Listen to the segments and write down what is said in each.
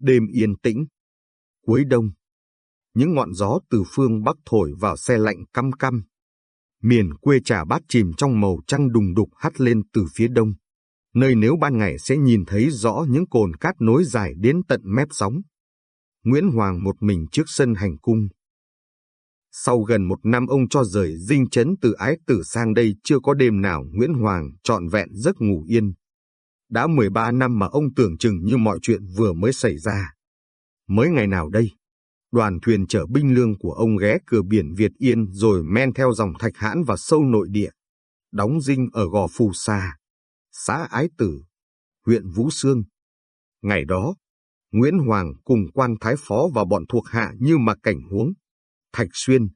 Đêm yên tĩnh. Cuối đông. Những ngọn gió từ phương Bắc thổi vào xe lạnh căm căm. Miền quê trà bát chìm trong màu trăng đùng đục hắt lên từ phía đông. Nơi nếu ban ngày sẽ nhìn thấy rõ những cồn cát nối dài đến tận mép sóng. Nguyễn Hoàng một mình trước sân hành cung. Sau gần một năm ông cho rời dinh chấn từ ái tử sang đây, chưa có đêm nào Nguyễn Hoàng trọn vẹn giấc ngủ yên. Đã 13 năm mà ông tưởng chừng như mọi chuyện vừa mới xảy ra. Mới ngày nào đây? Đoàn thuyền chở binh lương của ông ghé cửa biển Việt Yên rồi men theo dòng thạch hãn và sâu nội địa. Đóng dinh ở Gò Phù Sa, xã Ái Tử, huyện Vũ Sương. Ngày đó, Nguyễn Hoàng cùng quan thái phó và bọn thuộc hạ như mặc cảnh huống. Thạch Xuyên,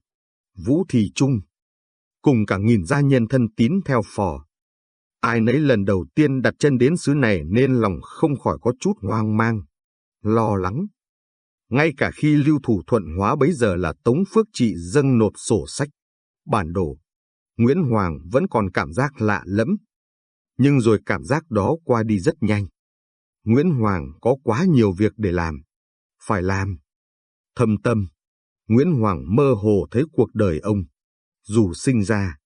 Vũ Thị Trung, cùng cả nghìn gia nhân thân tín theo phò. Ai nấy lần đầu tiên đặt chân đến xứ này nên lòng không khỏi có chút hoang mang, lo lắng. Ngay cả khi lưu thủ thuận hóa bấy giờ là Tống Phước Trị dâng nộp sổ sách, bản đồ, Nguyễn Hoàng vẫn còn cảm giác lạ lẫm. Nhưng rồi cảm giác đó qua đi rất nhanh. Nguyễn Hoàng có quá nhiều việc để làm. Phải làm. Thâm tâm, Nguyễn Hoàng mơ hồ thấy cuộc đời ông. Dù sinh ra,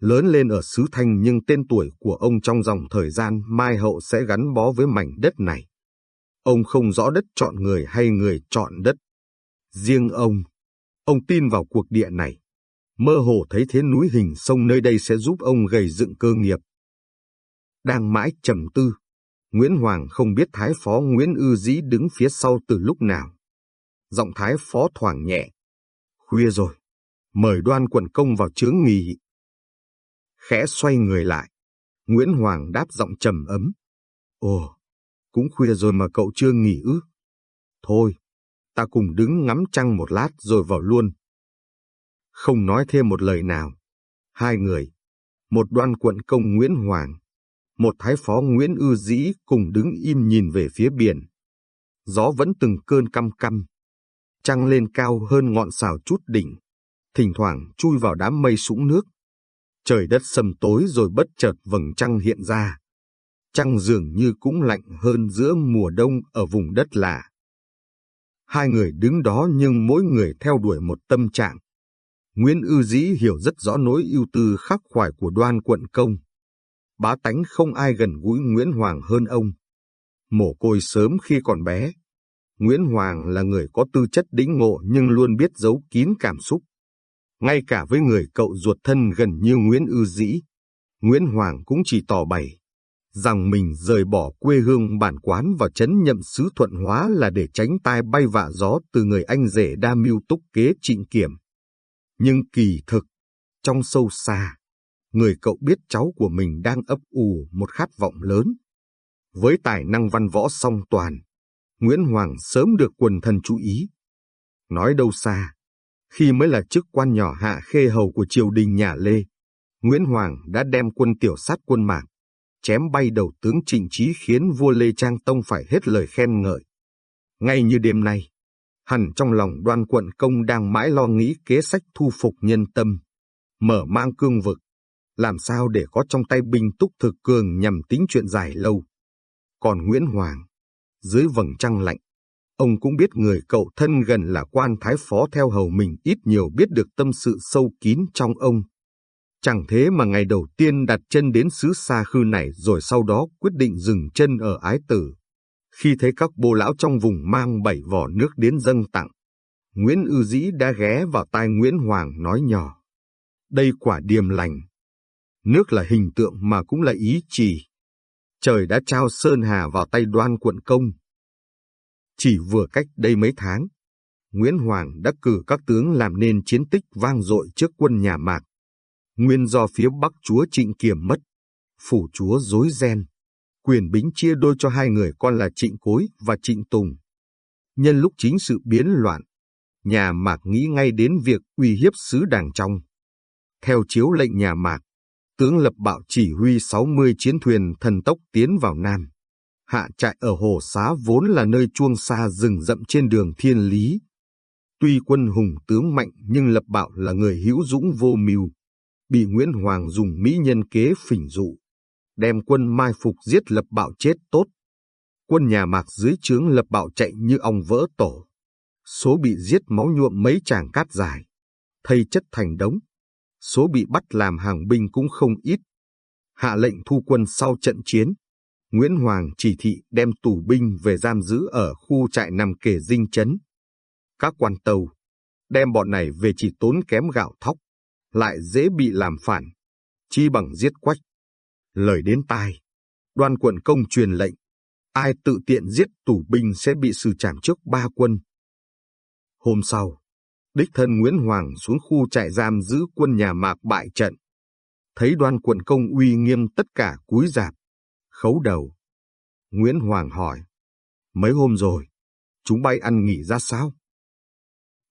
lớn lên ở xứ Thanh nhưng tên tuổi của ông trong dòng thời gian mai hậu sẽ gắn bó với mảnh đất này. Ông không rõ đất chọn người hay người chọn đất. Riêng ông, ông tin vào cuộc địa này. Mơ hồ thấy thế núi hình sông nơi đây sẽ giúp ông gầy dựng cơ nghiệp. Đang mãi trầm tư, Nguyễn Hoàng không biết Thái Phó Nguyễn Ư Dĩ đứng phía sau từ lúc nào. Giọng Thái Phó thoảng nhẹ. Khuya rồi, mời đoan quận công vào chướng nghỉ. Khẽ xoay người lại, Nguyễn Hoàng đáp giọng trầm ấm. Ồ, cũng khuya rồi mà cậu chưa nghỉ ư? Thôi, ta cùng đứng ngắm trăng một lát rồi vào luôn. Không nói thêm một lời nào. Hai người, một đoan quận công Nguyễn Hoàng, một thái phó Nguyễn Ư Dĩ cùng đứng im nhìn về phía biển. Gió vẫn từng cơn căm căm. Trăng lên cao hơn ngọn xào chút đỉnh, thỉnh thoảng chui vào đám mây sũng nước. Trời đất sầm tối rồi bất chợt vầng trăng hiện ra. Trăng dường như cũng lạnh hơn giữa mùa đông ở vùng đất lạ. Hai người đứng đó nhưng mỗi người theo đuổi một tâm trạng. Nguyễn Ư Dĩ hiểu rất rõ nỗi ưu tư khắc khoải của đoan quận công. Bá tánh không ai gần gũi Nguyễn Hoàng hơn ông. Mổ côi sớm khi còn bé. Nguyễn Hoàng là người có tư chất đĩnh ngộ nhưng luôn biết giấu kín cảm xúc. Ngay cả với người cậu ruột thân gần như Nguyễn Ư Dĩ, Nguyễn Hoàng cũng chỉ tỏ bày rằng mình rời bỏ quê hương bản quán vào chấn nhậm sứ thuận hóa là để tránh tai bay vạ gió từ người anh rể đa mưu túc kế trịnh kiểm. Nhưng kỳ thực, trong sâu xa, người cậu biết cháu của mình đang ấp ủ một khát vọng lớn. Với tài năng văn võ song toàn, Nguyễn Hoàng sớm được quần thần chú ý. Nói đâu xa, khi mới là chức quan nhỏ hạ khê hầu của triều đình nhà Lê, Nguyễn Hoàng đã đem quân tiểu sát quân mạc, chém bay đầu tướng Trịnh Trí khiến vua Lê Trang Tông phải hết lời khen ngợi. Ngay như đêm nay, hẳn trong lòng đoan quận công đang mãi lo nghĩ kế sách thu phục nhân tâm, mở mang cương vực, làm sao để có trong tay binh túc thực cường nhằm tính chuyện dài lâu. Còn Nguyễn Hoàng, dưới vầng trăng lạnh, ông cũng biết người cậu thân gần là quan thái phó theo hầu mình ít nhiều biết được tâm sự sâu kín trong ông. Chẳng thế mà ngày đầu tiên đặt chân đến xứ xa khư này rồi sau đó quyết định dừng chân ở ái tử. Khi thấy các bô lão trong vùng mang bảy vỏ nước đến dâng tặng, Nguyễn Ư Dĩ đã ghé vào tai Nguyễn Hoàng nói nhỏ. Đây quả điềm lành. Nước là hình tượng mà cũng là ý chỉ. Trời đã trao Sơn Hà vào tay đoan quận công. Chỉ vừa cách đây mấy tháng, Nguyễn Hoàng đã cử các tướng làm nên chiến tích vang dội trước quân nhà Mạc. Nguyên do phía Bắc chúa Trịnh Kiểm mất, phủ chúa dối ren, quyền bính chia đôi cho hai người con là Trịnh Cối và Trịnh Tùng. Nhân lúc chính sự biến loạn, nhà Mạc nghĩ ngay đến việc uy hiếp sứ đảng trong. Theo chiếu lệnh nhà Mạc, tướng Lập Bạo chỉ huy 60 chiến thuyền thần tốc tiến vào Nam. Hạ trại ở Hồ Xá vốn là nơi chuông xa rừng rậm trên đường thiên lý. Tuy quân hùng tướng mạnh nhưng Lập bảo là người hữu dũng vô mưu, bị Nguyễn Hoàng dùng mỹ nhân kế phỉnh dụ, đem quân mai phục giết Lập bảo chết tốt. quân nhà Mạc dưới trướng lập bảo chạy như ong vỡ tổ. Số bị giết máu nhuộm mấy tràng cát dài, thây chất thành đống. Số bị bắt làm hàng binh cũng không ít. Hạ lệnh thu quân sau trận chiến. Nguyễn Hoàng chỉ thị đem tù binh về giam giữ ở khu trại nằm kề dinh chấn. Các quan tàu đem bọn này về chỉ tốn kém gạo thóc, lại dễ bị làm phản, chi bằng giết quách. Lời đến tai, đoan quận công truyền lệnh, ai tự tiện giết tù binh sẽ bị xử trảm trước ba quân. Hôm sau, đích thân Nguyễn Hoàng xuống khu trại giam giữ quân nhà Mạc bại trận. Thấy đoan quận công uy nghiêm tất cả cúi giạp, khấu đầu. Nguyễn Hoàng hỏi, mấy hôm rồi, chúng bay ăn nghỉ ra sao?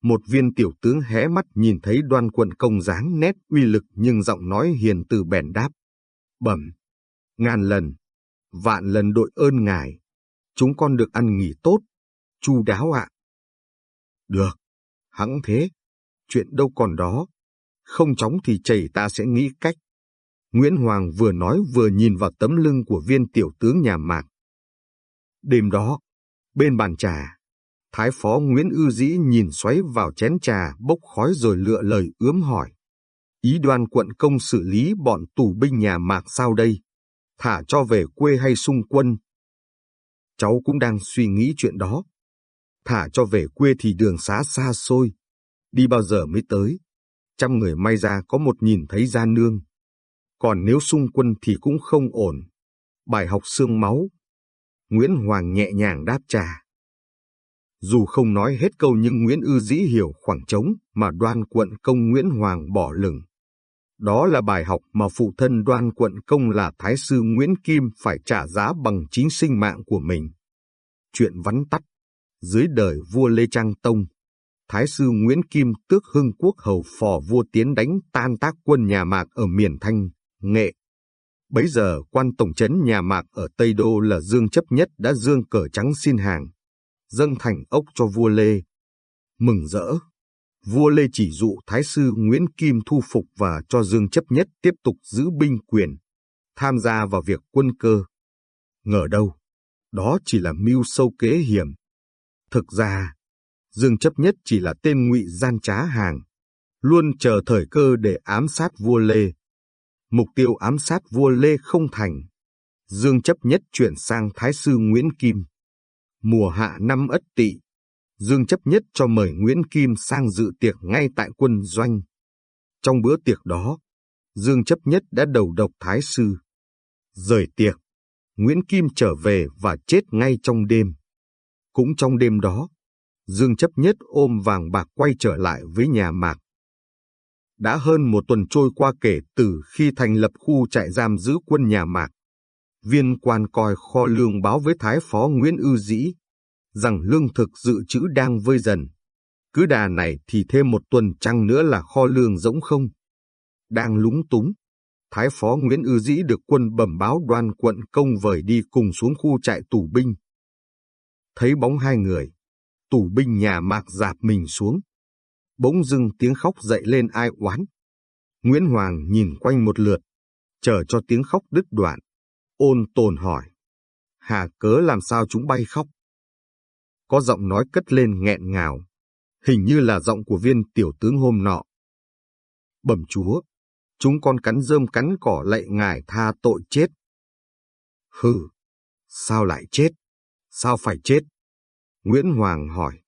Một viên tiểu tướng hé mắt nhìn thấy đoan quận công dáng nét uy lực nhưng giọng nói hiền từ bèn đáp. Bẩm, ngàn lần, vạn lần đội ơn ngài. Chúng con được ăn nghỉ tốt, chu đáo ạ. Được, hẵng thế, chuyện đâu còn đó. Không chóng thì chảy ta sẽ nghĩ cách. Nguyễn Hoàng vừa nói vừa nhìn vào tấm lưng của viên tiểu tướng nhà mạc. Đêm đó, bên bàn trà, Thái phó Nguyễn Ư Dĩ nhìn xoáy vào chén trà bốc khói rồi lựa lời ướm hỏi. Ý đoan quận công xử lý bọn tù binh nhà mạc sao đây? Thả cho về quê hay xung quân? Cháu cũng đang suy nghĩ chuyện đó. Thả cho về quê thì đường xá xa xôi. Đi bao giờ mới tới? Trăm người may ra có một nhìn thấy ra nương. Còn nếu xung quân thì cũng không ổn. Bài học xương máu. Nguyễn Hoàng nhẹ nhàng đáp trà. Dù không nói hết câu nhưng Nguyễn Ư Dĩ hiểu khoảng trống mà đoan quận công Nguyễn Hoàng bỏ lửng. Đó là bài học mà phụ thân đoan quận công là Thái sư Nguyễn Kim phải trả giá bằng chính sinh mạng của mình. Chuyện vắn tắt, dưới đời vua Lê Trang Tông, Thái sư Nguyễn Kim tước hưng quốc hầu phò vua tiến đánh tan tác quân nhà Mạc ở miền Thanh, Nghệ. Bấy giờ quan tổng trấn nhà Mạc ở Tây Đô là Dương chấp nhất đã dương cờ trắng xin hàng, dâng thành ốc cho vua Lê. Mừng rỡ, vua Lê chỉ dụ Thái sư Nguyễn Kim thu phục và cho Dương chấp nhất tiếp tục giữ binh quyền, tham gia vào việc quân cơ. Ngờ đâu, đó chỉ là mưu sâu kế hiểm. Thực ra, Dương chấp nhất chỉ là tên ngụy gian trá hàng, luôn chờ thời cơ để ám sát vua Lê. Mục tiêu ám sát vua Lê không thành. Dương chấp nhất chuyển sang Thái sư Nguyễn Kim. Mùa hạ năm Ất Tỵ, Dương chấp nhất cho mời Nguyễn Kim sang dự tiệc ngay tại quân doanh. Trong bữa tiệc đó, Dương chấp nhất đã đầu độc Thái sư. Rời tiệc, Nguyễn Kim trở về và chết ngay trong đêm. Cũng trong đêm đó, Dương chấp nhất ôm vàng bạc quay trở lại với nhà Mạc. Đã hơn một tuần trôi qua kể từ khi thành lập khu trại giam giữ quân nhà Mạc. Viên quan coi kho lương báo với Thái phó Nguyễn Ư Dĩ rằng lương thực dự trữ đang vơi dần. Cứ đà này thì thêm một tuần trăng nữa là kho lương rỗng không. Đang lúng túng, Thái phó Nguyễn Ư Dĩ được quân bẩm báo đoan quận công vời đi cùng xuống khu trại tù binh. Thấy bóng hai người, tù binh nhà mạc dạp mình xuống. Bỗng dưng tiếng khóc dậy lên ai oán. Nguyễn Hoàng nhìn quanh một lượt, chờ cho tiếng khóc đứt đoạn. Ôn tồn hỏi. Hà cớ làm sao chúng bay khóc? Có giọng nói cất lên nghẹn ngào. Hình như là giọng của viên tiểu tướng hôm nọ. Bẩm chúa, chúng con cắn rơm cắn cỏ lạy ngài tha tội chết. Hừ, sao lại chết? Sao phải chết? Nguyễn Hoàng hỏi.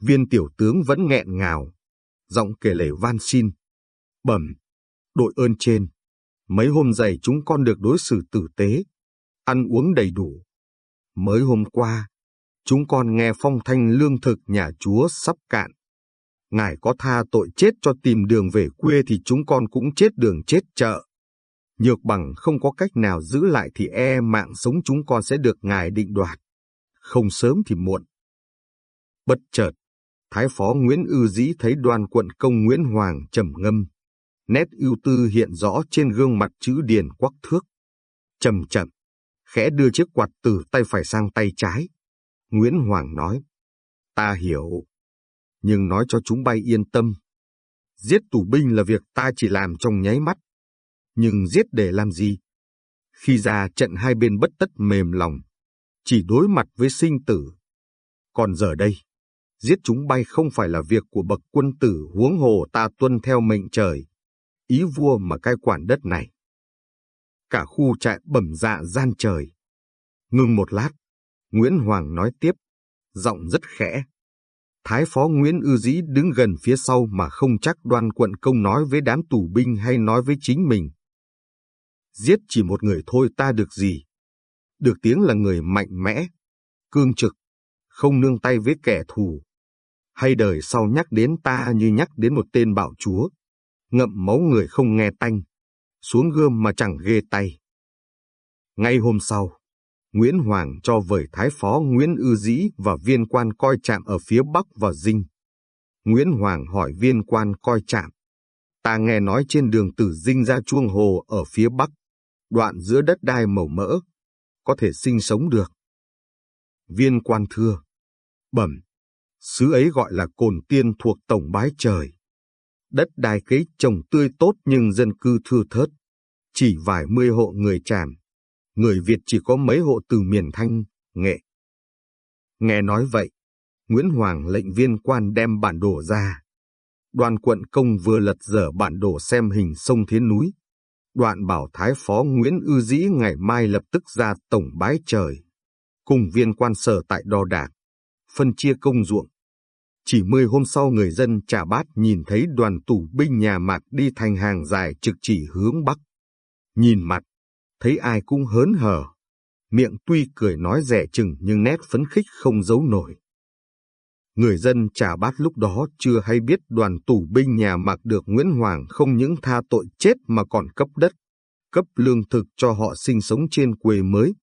Viên tiểu tướng vẫn nghẹn ngào, giọng kể lể van xin. Bẩm, đội ơn trên, mấy hôm dày chúng con được đối xử tử tế, ăn uống đầy đủ. Mới hôm qua, chúng con nghe phong thanh lương thực nhà chúa sắp cạn. Ngài có tha tội chết cho tìm đường về quê thì chúng con cũng chết đường chết chợ. Nhược bằng không có cách nào giữ lại thì e mạng sống chúng con sẽ được Ngài định đoạt. Không sớm thì muộn. Bất chợt, Thái phó Nguyễn Ư Dĩ thấy đoàn quận công Nguyễn Hoàng trầm ngâm. Nét ưu tư hiện rõ trên gương mặt chữ điền quắc thước. Chậm chậm, khẽ đưa chiếc quạt từ tay phải sang tay trái. Nguyễn Hoàng nói, ta hiểu, nhưng nói cho chúng bay yên tâm. Giết tù binh là việc ta chỉ làm trong nháy mắt, nhưng giết để làm gì? Khi ra trận hai bên bất tất mềm lòng, chỉ đối mặt với sinh tử. Còn giờ đây, giết chúng bay không phải là việc của bậc quân tử huống hồ ta tuân theo mệnh trời, ý vua mà cai quản đất này. Cả khu trại bẩm dạ gian trời. Ngừng một lát, Nguyễn Hoàng nói tiếp, giọng rất khẽ. Thái phó Nguyễn Ư Dĩ đứng gần phía sau mà không chắc đoan quận công nói với đám tù binh hay nói với chính mình. Giết chỉ một người thôi ta được gì? Được tiếng là người mạnh mẽ, cương trực, không nương tay với kẻ thù. Hay đời sau nhắc đến ta như nhắc đến một tên bạo chúa, ngậm máu người không nghe tanh, xuống gươm mà chẳng ghê tay. Ngay hôm sau, Nguyễn Hoàng cho vời thái phó Nguyễn Ư Dĩ và viên quan coi trạm ở phía bắc và dinh. Nguyễn Hoàng hỏi viên quan coi trạm. Ta nghe nói trên đường từ dinh ra chuông hồ ở phía bắc, đoạn giữa đất đai màu mỡ, có thể sinh sống được. Viên quan thưa, bẩm, xứ ấy gọi là cồn tiên thuộc tổng bái trời. Đất đai cấy trồng tươi tốt nhưng dân cư thưa thớt, chỉ vài mươi hộ người tràm người Việt chỉ có mấy hộ từ miền Thanh, Nghệ. Nghe nói vậy, Nguyễn Hoàng lệnh viên quan đem bản đồ ra. Đoàn quận công vừa lật dở bản đồ xem hình sông thế Núi. Đoạn bảo Thái Phó Nguyễn Ư Dĩ ngày mai lập tức ra tổng bái trời. Cùng viên quan sở tại đo đạc, phân chia công ruộng. Chỉ mười hôm sau người dân trà bát nhìn thấy đoàn tù binh nhà mạc đi thành hàng dài trực chỉ hướng bắc. Nhìn mặt, thấy ai cũng hớn hở. Miệng tuy cười nói rẻ chừng nhưng nét phấn khích không giấu nổi. Người dân trà bát lúc đó chưa hay biết đoàn tù binh nhà mạc được Nguyễn Hoàng không những tha tội chết mà còn cấp đất, cấp lương thực cho họ sinh sống trên quê mới.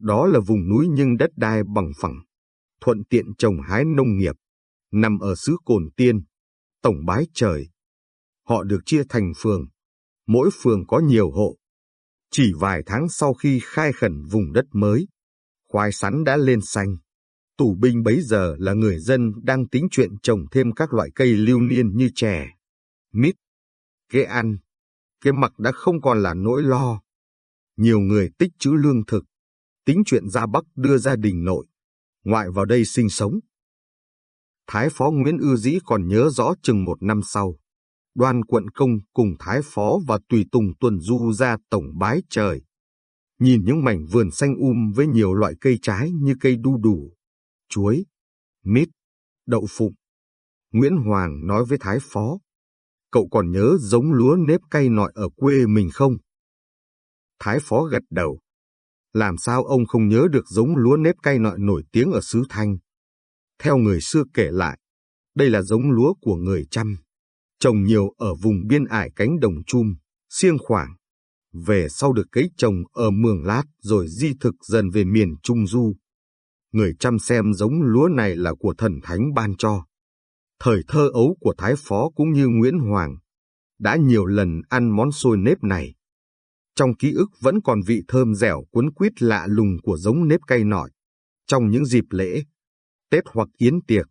Đó là vùng núi nhưng đất đai bằng phẳng, thuận tiện trồng hái nông nghiệp, nằm ở xứ Cồn Tiên, tổng bái trời. Họ được chia thành phường, mỗi phường có nhiều hộ, chỉ vài tháng sau khi khai khẩn vùng đất mới, khoai sắn đã lên xanh. Tù binh bấy giờ là người dân đang tính chuyện trồng thêm các loại cây lưu niên như chè, mít, kế ăn. Cái mặc đã không còn là nỗi lo. Nhiều người tích trữ lương thực, tính chuyện ra Bắc đưa gia đình nội, ngoại vào đây sinh sống. Thái phó Nguyễn Ư Dĩ còn nhớ rõ chừng một năm sau, Đoàn quận công cùng thái phó và tùy tùng tuần du ra tổng bái trời. Nhìn những mảnh vườn xanh um với nhiều loại cây trái như cây đu đủ, chuối, mít, đậu phụng. Nguyễn Hoàng nói với thái phó, cậu còn nhớ giống lúa nếp cay nọi ở quê mình không? Thái phó gật đầu. Làm sao ông không nhớ được giống lúa nếp cay nọ nổi tiếng ở xứ Thanh? Theo người xưa kể lại, đây là giống lúa của người chăm trồng nhiều ở vùng biên ải cánh đồng chum, siêng khoảng. Về sau được cấy trồng ở Mường Lát rồi di thực dần về miền Trung Du. Người chăm xem giống lúa này là của thần thánh ban cho. Thời thơ ấu của Thái Phó cũng như Nguyễn Hoàng, đã nhiều lần ăn món xôi nếp này. Trong ký ức vẫn còn vị thơm dẻo cuốn quýt lạ lùng của giống nếp cây nọi. Trong những dịp lễ, Tết hoặc yến tiệc,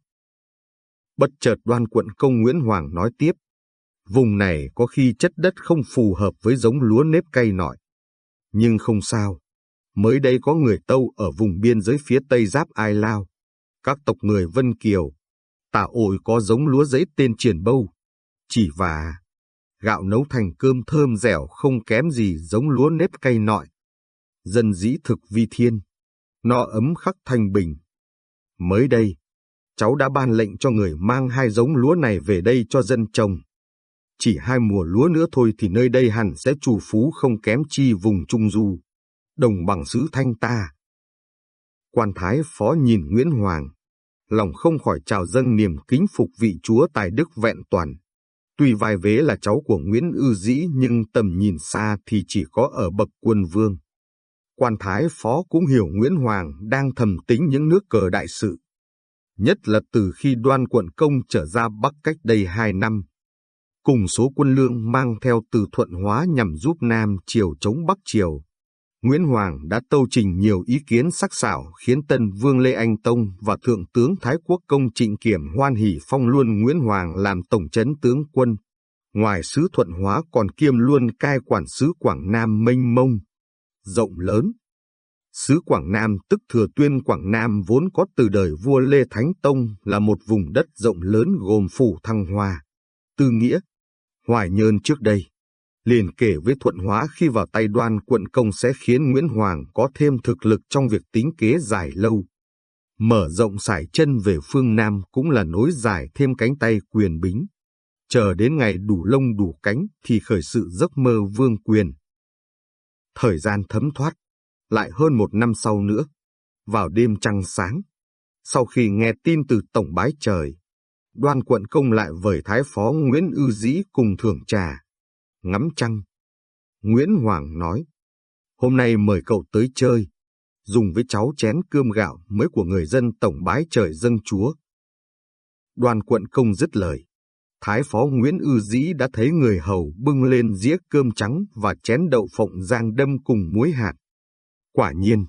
Bất chợt đoan quận công Nguyễn Hoàng nói tiếp. Vùng này có khi chất đất không phù hợp với giống lúa nếp cây nọi. Nhưng không sao. Mới đây có người Tâu ở vùng biên giới phía tây giáp Ai Lao. Các tộc người Vân Kiều. Tà ổi có giống lúa giấy tên triển bâu. Chỉ và gạo nấu thành cơm thơm dẻo không kém gì giống lúa nếp cay nọi. Dân dĩ thực vi thiên. No ấm khắc thanh bình. Mới đây, cháu đã ban lệnh cho người mang hai giống lúa này về đây cho dân trồng. Chỉ hai mùa lúa nữa thôi thì nơi đây hẳn sẽ trù phú không kém chi vùng Trung Du, đồng bằng xứ thanh ta. Quan thái phó nhìn Nguyễn Hoàng, lòng không khỏi trào dâng niềm kính phục vị chúa tài đức vẹn toàn. Tuy vai vế là cháu của Nguyễn Ư Dĩ, nhưng tầm nhìn xa thì chỉ có ở bậc quân vương. Quan thái phó cũng hiểu Nguyễn Hoàng đang thầm tính những nước cờ đại sự nhất là từ khi đoan quận công trở ra Bắc cách đây hai năm. Cùng số quân lương mang theo từ thuận hóa nhằm giúp Nam Triều chống Bắc Triều. Nguyễn Hoàng đã tâu trình nhiều ý kiến sắc sảo khiến Tân Vương Lê Anh Tông và Thượng tướng Thái Quốc Công Trịnh Kiểm hoan hỷ phong luôn Nguyễn Hoàng làm tổng chấn tướng quân. Ngoài sứ thuận hóa còn kiêm luôn cai quản sứ Quảng Nam mênh mông, rộng lớn. Sứ Quảng Nam tức Thừa Tuyên Quảng Nam vốn có từ đời vua Lê Thánh Tông là một vùng đất rộng lớn gồm phủ Thăng Hoa, Tư Nghĩa, Hoài Nhơn trước đây. Liền kể với Thuận Hóa khi vào tay đoan quận công sẽ khiến Nguyễn Hoàng có thêm thực lực trong việc tính kế dài lâu. Mở rộng sải chân về phương Nam cũng là nối dài thêm cánh tay quyền bính. Chờ đến ngày đủ lông đủ cánh thì khởi sự giấc mơ vương quyền. Thời gian thấm thoát, lại hơn một năm sau nữa, vào đêm trăng sáng, sau khi nghe tin từ Tổng Bái Trời, đoan quận công lại vời Thái Phó Nguyễn Ư Dĩ cùng thưởng trà, ngắm trăng. Nguyễn Hoàng nói, hôm nay mời cậu tới chơi, dùng với cháu chén cơm gạo mới của người dân Tổng Bái Trời dâng chúa. Đoàn quận công dứt lời. Thái phó Nguyễn Ư Dĩ đã thấy người hầu bưng lên dĩa cơm trắng và chén đậu phộng rang đâm cùng muối hạt. Quả nhiên,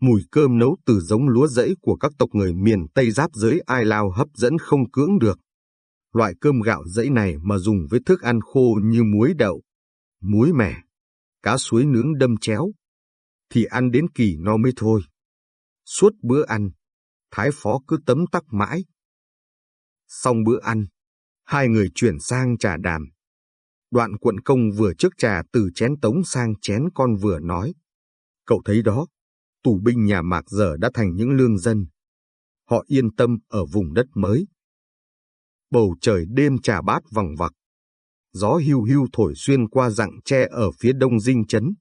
mùi cơm nấu từ giống lúa rẫy của các tộc người miền Tây giáp giới Ai Lao hấp dẫn không cưỡng được. Loại cơm gạo dẫy này mà dùng với thức ăn khô như muối đậu, muối mẻ, cá suối nướng đâm chéo, thì ăn đến kỳ no mới thôi. Suốt bữa ăn, Thái Phó cứ tấm tắc mãi. Xong bữa ăn, hai người chuyển sang trà đàm. Đoạn quận công vừa trước trà từ chén tống sang chén con vừa nói. Cậu thấy đó, tù binh nhà Mạc giờ đã thành những lương dân. Họ yên tâm ở vùng đất mới. Bầu trời đêm trà bát vằng vặc. Gió hưu hưu thổi xuyên qua rặng tre ở phía đông dinh chấn.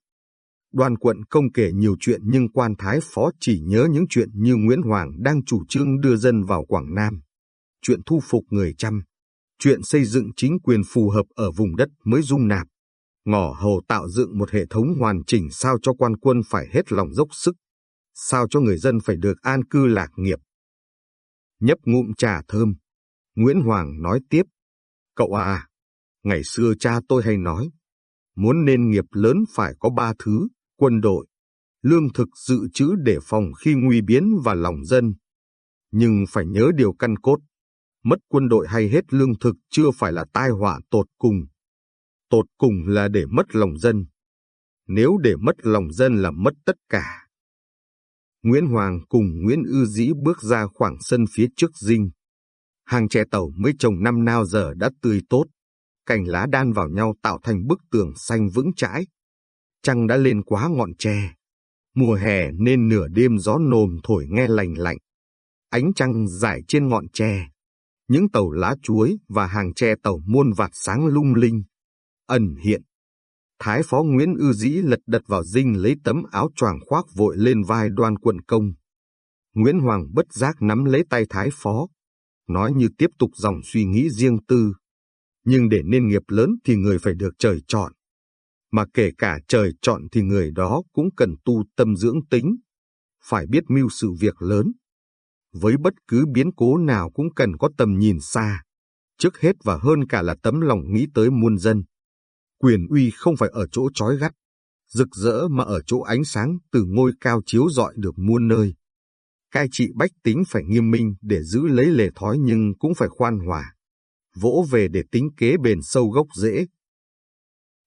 Đoàn quận công kể nhiều chuyện nhưng quan thái phó chỉ nhớ những chuyện như Nguyễn Hoàng đang chủ trương đưa dân vào Quảng Nam. Chuyện thu phục người chăm. Chuyện xây dựng chính quyền phù hợp ở vùng đất mới dung nạp ngỏ hầu tạo dựng một hệ thống hoàn chỉnh sao cho quan quân phải hết lòng dốc sức, sao cho người dân phải được an cư lạc nghiệp. Nhấp ngụm trà thơm, Nguyễn Hoàng nói tiếp, cậu à, ngày xưa cha tôi hay nói, muốn nên nghiệp lớn phải có ba thứ, quân đội, lương thực dự trữ để phòng khi nguy biến và lòng dân. Nhưng phải nhớ điều căn cốt, mất quân đội hay hết lương thực chưa phải là tai họa tột cùng tột cùng là để mất lòng dân. Nếu để mất lòng dân là mất tất cả. Nguyễn Hoàng cùng Nguyễn Ư Dĩ bước ra khoảng sân phía trước dinh. Hàng tre tàu mới trồng năm nào giờ đã tươi tốt, cành lá đan vào nhau tạo thành bức tường xanh vững chãi. Trăng đã lên quá ngọn tre. Mùa hè nên nửa đêm gió nồm thổi nghe lành lạnh. Ánh trăng rải trên ngọn tre. Những tàu lá chuối và hàng tre tàu muôn vạt sáng lung linh ẩn hiện. Thái phó Nguyễn Ư Dĩ lật đật vào dinh lấy tấm áo choàng khoác vội lên vai đoan quận công. Nguyễn Hoàng bất giác nắm lấy tay Thái phó, nói như tiếp tục dòng suy nghĩ riêng tư. Nhưng để nên nghiệp lớn thì người phải được trời chọn. Mà kể cả trời chọn thì người đó cũng cần tu tâm dưỡng tính, phải biết mưu sự việc lớn. Với bất cứ biến cố nào cũng cần có tầm nhìn xa, trước hết và hơn cả là tấm lòng nghĩ tới muôn dân. Quyền uy không phải ở chỗ trói gắt, rực rỡ mà ở chỗ ánh sáng từ ngôi cao chiếu rọi được muôn nơi. Cai trị bách tính phải nghiêm minh để giữ lấy lề thói nhưng cũng phải khoan hòa, vỗ về để tính kế bền sâu gốc rễ.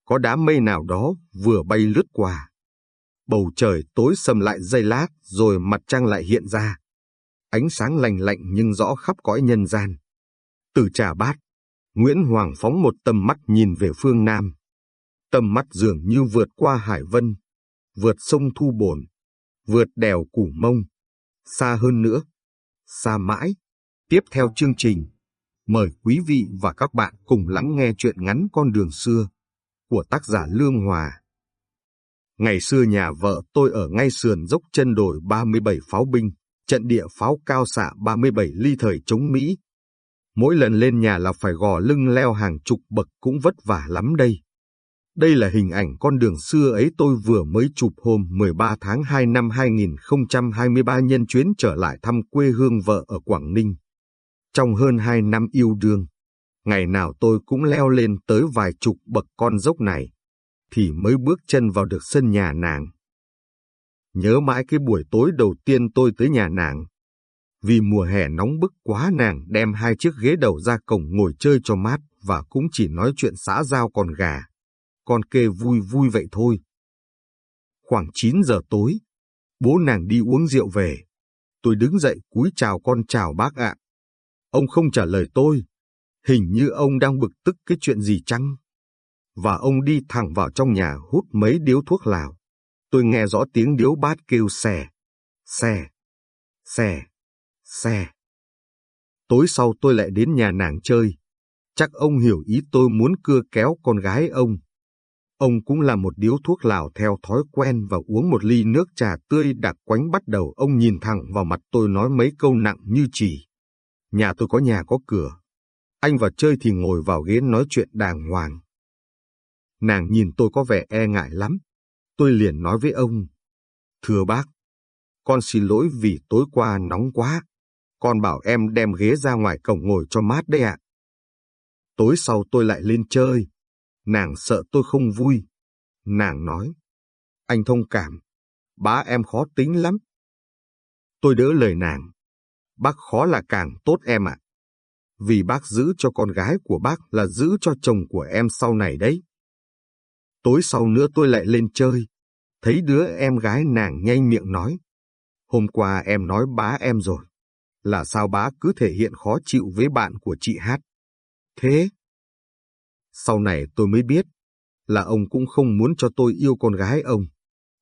Có đám mây nào đó vừa bay lướt qua. Bầu trời tối sầm lại dây lát rồi mặt trăng lại hiện ra. Ánh sáng lành lạnh nhưng rõ khắp cõi nhân gian. Từ trà bát, Nguyễn Hoàng phóng một tầm mắt nhìn về phương Nam. Tầm mắt dường như vượt qua Hải Vân, vượt sông Thu Bồn, vượt đèo Củ Mông, xa hơn nữa, xa mãi. Tiếp theo chương trình, mời quý vị và các bạn cùng lắng nghe chuyện ngắn Con đường xưa của tác giả Lương Hòa. Ngày xưa nhà vợ tôi ở ngay sườn dốc chân đồi 37 pháo binh, trận địa pháo cao xạ 37 ly thời chống Mỹ. Mỗi lần lên nhà là phải gò lưng leo hàng chục bậc cũng vất vả lắm đây. Đây là hình ảnh con đường xưa ấy tôi vừa mới chụp hôm 13 tháng 2 năm 2023 nhân chuyến trở lại thăm quê hương vợ ở Quảng Ninh. Trong hơn 2 năm yêu đương, ngày nào tôi cũng leo lên tới vài chục bậc con dốc này, thì mới bước chân vào được sân nhà nàng. Nhớ mãi cái buổi tối đầu tiên tôi tới nhà nàng. Vì mùa hè nóng bức quá nàng đem hai chiếc ghế đầu ra cổng ngồi chơi cho mát và cũng chỉ nói chuyện xã giao con gà con kê vui vui vậy thôi. Khoảng 9 giờ tối, Bố nàng đi uống rượu về. Tôi đứng dậy cúi chào con chào bác ạ. Ông không trả lời tôi. Hình như ông đang bực tức cái chuyện gì chăng? Và ông đi thẳng vào trong nhà hút mấy điếu thuốc lào. Tôi nghe rõ tiếng điếu bát kêu xè, xè, xè, xè. Tối sau tôi lại đến nhà nàng chơi. Chắc ông hiểu ý tôi muốn cưa kéo con gái ông. Ông cũng là một điếu thuốc lào theo thói quen và uống một ly nước trà tươi đặc quánh bắt đầu ông nhìn thẳng vào mặt tôi nói mấy câu nặng như chỉ. Nhà tôi có nhà có cửa. Anh vào chơi thì ngồi vào ghế nói chuyện đàng hoàng. Nàng nhìn tôi có vẻ e ngại lắm. Tôi liền nói với ông. Thưa bác, con xin lỗi vì tối qua nóng quá. Con bảo em đem ghế ra ngoài cổng ngồi cho mát đấy ạ. Tối sau tôi lại lên chơi. Nàng sợ tôi không vui. Nàng nói, anh thông cảm, bá em khó tính lắm. Tôi đỡ lời nàng, bác khó là càng tốt em ạ. Vì bác giữ cho con gái của bác là giữ cho chồng của em sau này đấy. Tối sau nữa tôi lại lên chơi, thấy đứa em gái nàng nhanh miệng nói. Hôm qua em nói bá em rồi, là sao bá cứ thể hiện khó chịu với bạn của chị Hát. Thế? Sau này tôi mới biết là ông cũng không muốn cho tôi yêu con gái ông.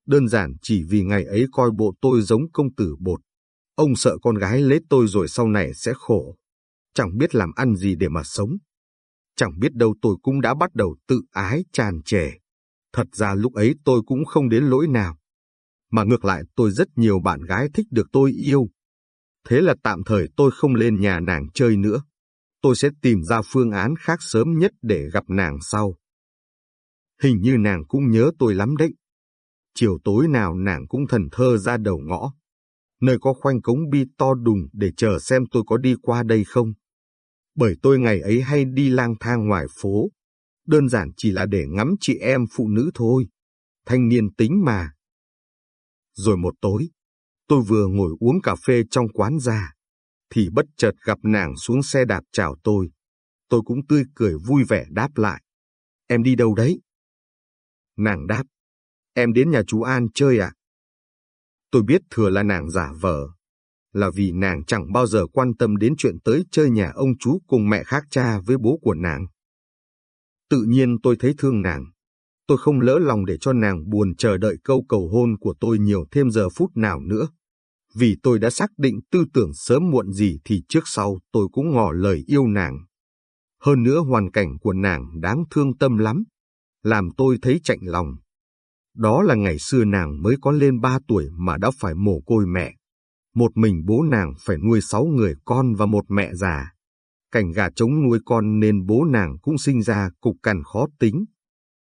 Đơn giản chỉ vì ngày ấy coi bộ tôi giống công tử bột. Ông sợ con gái lấy tôi rồi sau này sẽ khổ. Chẳng biết làm ăn gì để mà sống. Chẳng biết đâu tôi cũng đã bắt đầu tự ái tràn trề. Thật ra lúc ấy tôi cũng không đến lỗi nào. Mà ngược lại tôi rất nhiều bạn gái thích được tôi yêu. Thế là tạm thời tôi không lên nhà nàng chơi nữa. Tôi sẽ tìm ra phương án khác sớm nhất để gặp nàng sau. Hình như nàng cũng nhớ tôi lắm đấy. Chiều tối nào nàng cũng thần thơ ra đầu ngõ. Nơi có khoanh cống bi to đùng để chờ xem tôi có đi qua đây không. Bởi tôi ngày ấy hay đi lang thang ngoài phố, đơn giản chỉ là để ngắm chị em phụ nữ thôi. Thanh niên tính mà. Rồi một tối, tôi vừa ngồi uống cà phê trong quán ra, thì bất chợt gặp nàng xuống xe đạp chào tôi. Tôi cũng tươi cười vui vẻ đáp lại. Em đi đâu đấy? Nàng đáp. Em đến nhà chú An chơi à? Tôi biết thừa là nàng giả vờ. Là vì nàng chẳng bao giờ quan tâm đến chuyện tới chơi nhà ông chú cùng mẹ khác cha với bố của nàng. Tự nhiên tôi thấy thương nàng. Tôi không lỡ lòng để cho nàng buồn chờ đợi câu cầu hôn của tôi nhiều thêm giờ phút nào nữa. Vì tôi đã xác định tư tưởng sớm muộn gì thì trước sau tôi cũng ngỏ lời yêu nàng. Hơn nữa hoàn cảnh của nàng đáng thương tâm lắm, làm tôi thấy chạnh lòng. Đó là ngày xưa nàng mới có lên ba tuổi mà đã phải mồ côi mẹ. Một mình bố nàng phải nuôi sáu người con và một mẹ già cảnh gà trống nuôi con nên bố nàng cũng sinh ra cục cằn khó tính.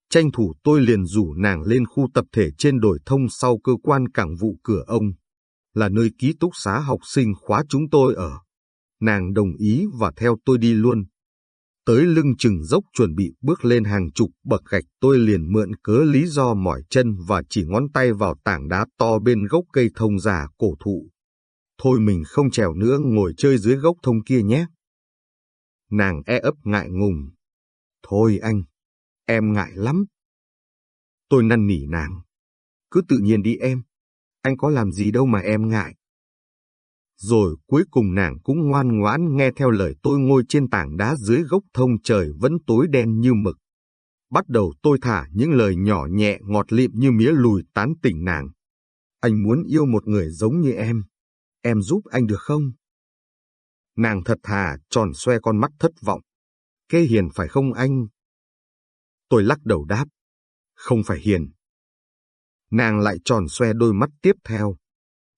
Tranh thủ tôi liền rủ nàng lên khu tập thể trên đồi thông sau cơ quan cảng vụ cửa ông, là nơi ký túc xá học sinh khóa chúng tôi ở. Nàng đồng ý và theo tôi đi luôn. Tới lưng chừng dốc chuẩn bị bước lên hàng chục bậc gạch tôi liền mượn cớ lý do mỏi chân và chỉ ngón tay vào tảng đá to bên gốc cây thông già cổ thụ. Thôi mình không trèo nữa ngồi chơi dưới gốc thông kia nhé. Nàng e ấp ngại ngùng. Thôi anh, em ngại lắm. Tôi năn nỉ nàng. Cứ tự nhiên đi em. Anh có làm gì đâu mà em ngại. Rồi cuối cùng nàng cũng ngoan ngoãn nghe theo lời tôi ngồi trên tảng đá dưới gốc thông trời vẫn tối đen như mực. Bắt đầu tôi thả những lời nhỏ nhẹ ngọt lịm như mía lùi tán tỉnh nàng. Anh muốn yêu một người giống như em. Em giúp anh được không? Nàng thật thà, tròn xoe con mắt thất vọng. Kê hiền phải không anh? Tôi lắc đầu đáp. Không phải hiền. Nàng lại tròn xoe đôi mắt tiếp theo.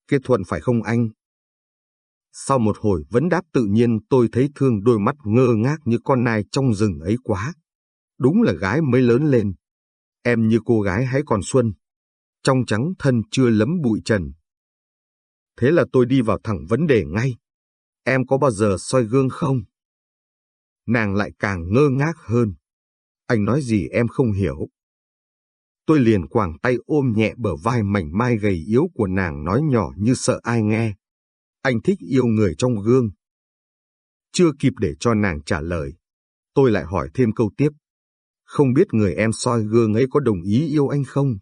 Kia thuận phải không anh? Sau một hồi vấn đáp tự nhiên, tôi thấy thương đôi mắt ngơ ngác như con nai trong rừng ấy quá. Đúng là gái mới lớn lên. Em như cô gái hãy còn xuân. Trong trắng thân chưa lấm bụi trần. Thế là tôi đi vào thẳng vấn đề ngay. Em có bao giờ soi gương không? Nàng lại càng ngơ ngác hơn. Anh nói gì em không hiểu. Tôi liền quàng tay ôm nhẹ bờ vai mảnh mai gầy yếu của nàng nói nhỏ như sợ ai nghe. Anh thích yêu người trong gương. Chưa kịp để cho nàng trả lời. Tôi lại hỏi thêm câu tiếp. Không biết người em soi gương ấy có đồng ý yêu anh không?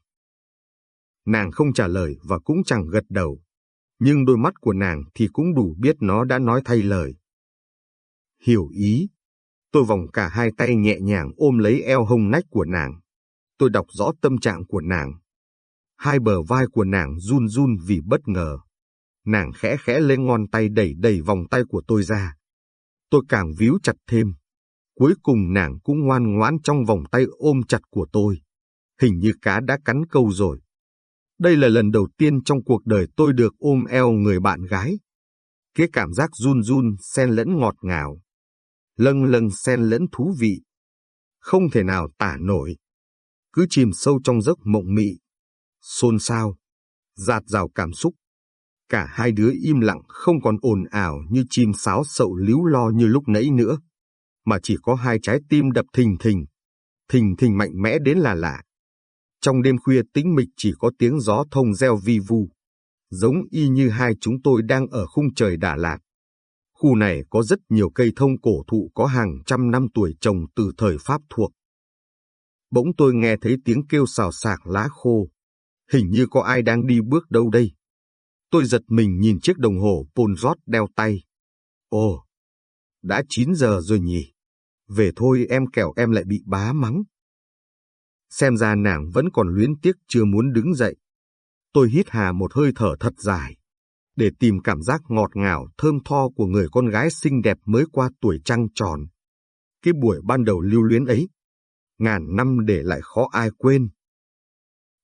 Nàng không trả lời và cũng chẳng gật đầu. Nhưng đôi mắt của nàng thì cũng đủ biết nó đã nói thay lời. Hiểu ý. Tôi vòng cả hai tay nhẹ nhàng ôm lấy eo hông nách của nàng. Tôi đọc rõ tâm trạng của nàng. Hai bờ vai của nàng run run vì bất ngờ. Nàng khẽ khẽ lên ngón tay đẩy đẩy vòng tay của tôi ra. Tôi càng víu chặt thêm. Cuối cùng nàng cũng ngoan ngoãn trong vòng tay ôm chặt của tôi. Hình như cá đã cắn câu rồi. Đây là lần đầu tiên trong cuộc đời tôi được ôm eo người bạn gái. Cái cảm giác run run, xen lẫn ngọt ngào. Lâng lâng xen lẫn thú vị. Không thể nào tả nổi. Cứ chìm sâu trong giấc mộng mị. Xôn xao. Giạt rào cảm xúc. Cả hai đứa im lặng không còn ồn ào như chim sáo sậu líu lo như lúc nãy nữa. Mà chỉ có hai trái tim đập thình thình. Thình thình mạnh mẽ đến là lạ. Trong đêm khuya tĩnh mịch chỉ có tiếng gió thông reo vi vu, giống y như hai chúng tôi đang ở khung trời Đà Lạt. Khu này có rất nhiều cây thông cổ thụ có hàng trăm năm tuổi trồng từ thời Pháp thuộc. Bỗng tôi nghe thấy tiếng kêu xào xạc lá khô. Hình như có ai đang đi bước đâu đây. Tôi giật mình nhìn chiếc đồng hồ Pôn rót đeo tay. Ồ, đã 9 giờ rồi nhỉ. Về thôi em kẻo em lại bị bá mắng. Xem ra nàng vẫn còn luyến tiếc chưa muốn đứng dậy. Tôi hít hà một hơi thở thật dài, để tìm cảm giác ngọt ngào thơm tho của người con gái xinh đẹp mới qua tuổi trăng tròn. Cái buổi ban đầu lưu luyến ấy, ngàn năm để lại khó ai quên.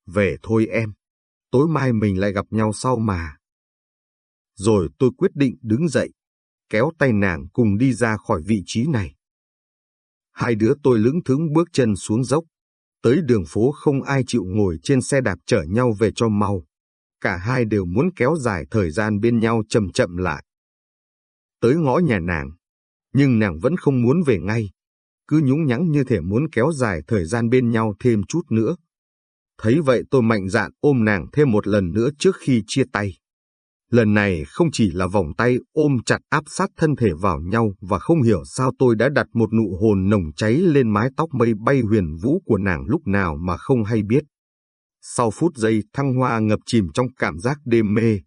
Về thôi em, tối mai mình lại gặp nhau sau mà. Rồi tôi quyết định đứng dậy, kéo tay nàng cùng đi ra khỏi vị trí này. Hai đứa tôi lững thững bước chân xuống dốc, Tới đường phố không ai chịu ngồi trên xe đạp chở nhau về cho mau. Cả hai đều muốn kéo dài thời gian bên nhau chậm chậm lại. Tới ngõ nhà nàng, nhưng nàng vẫn không muốn về ngay. Cứ nhúng nhắng như thể muốn kéo dài thời gian bên nhau thêm chút nữa. Thấy vậy tôi mạnh dạn ôm nàng thêm một lần nữa trước khi chia tay. Lần này không chỉ là vòng tay ôm chặt áp sát thân thể vào nhau và không hiểu sao tôi đã đặt một nụ hồn nồng cháy lên mái tóc mây bay huyền vũ của nàng lúc nào mà không hay biết. Sau phút giây thăng hoa ngập chìm trong cảm giác đêm mê,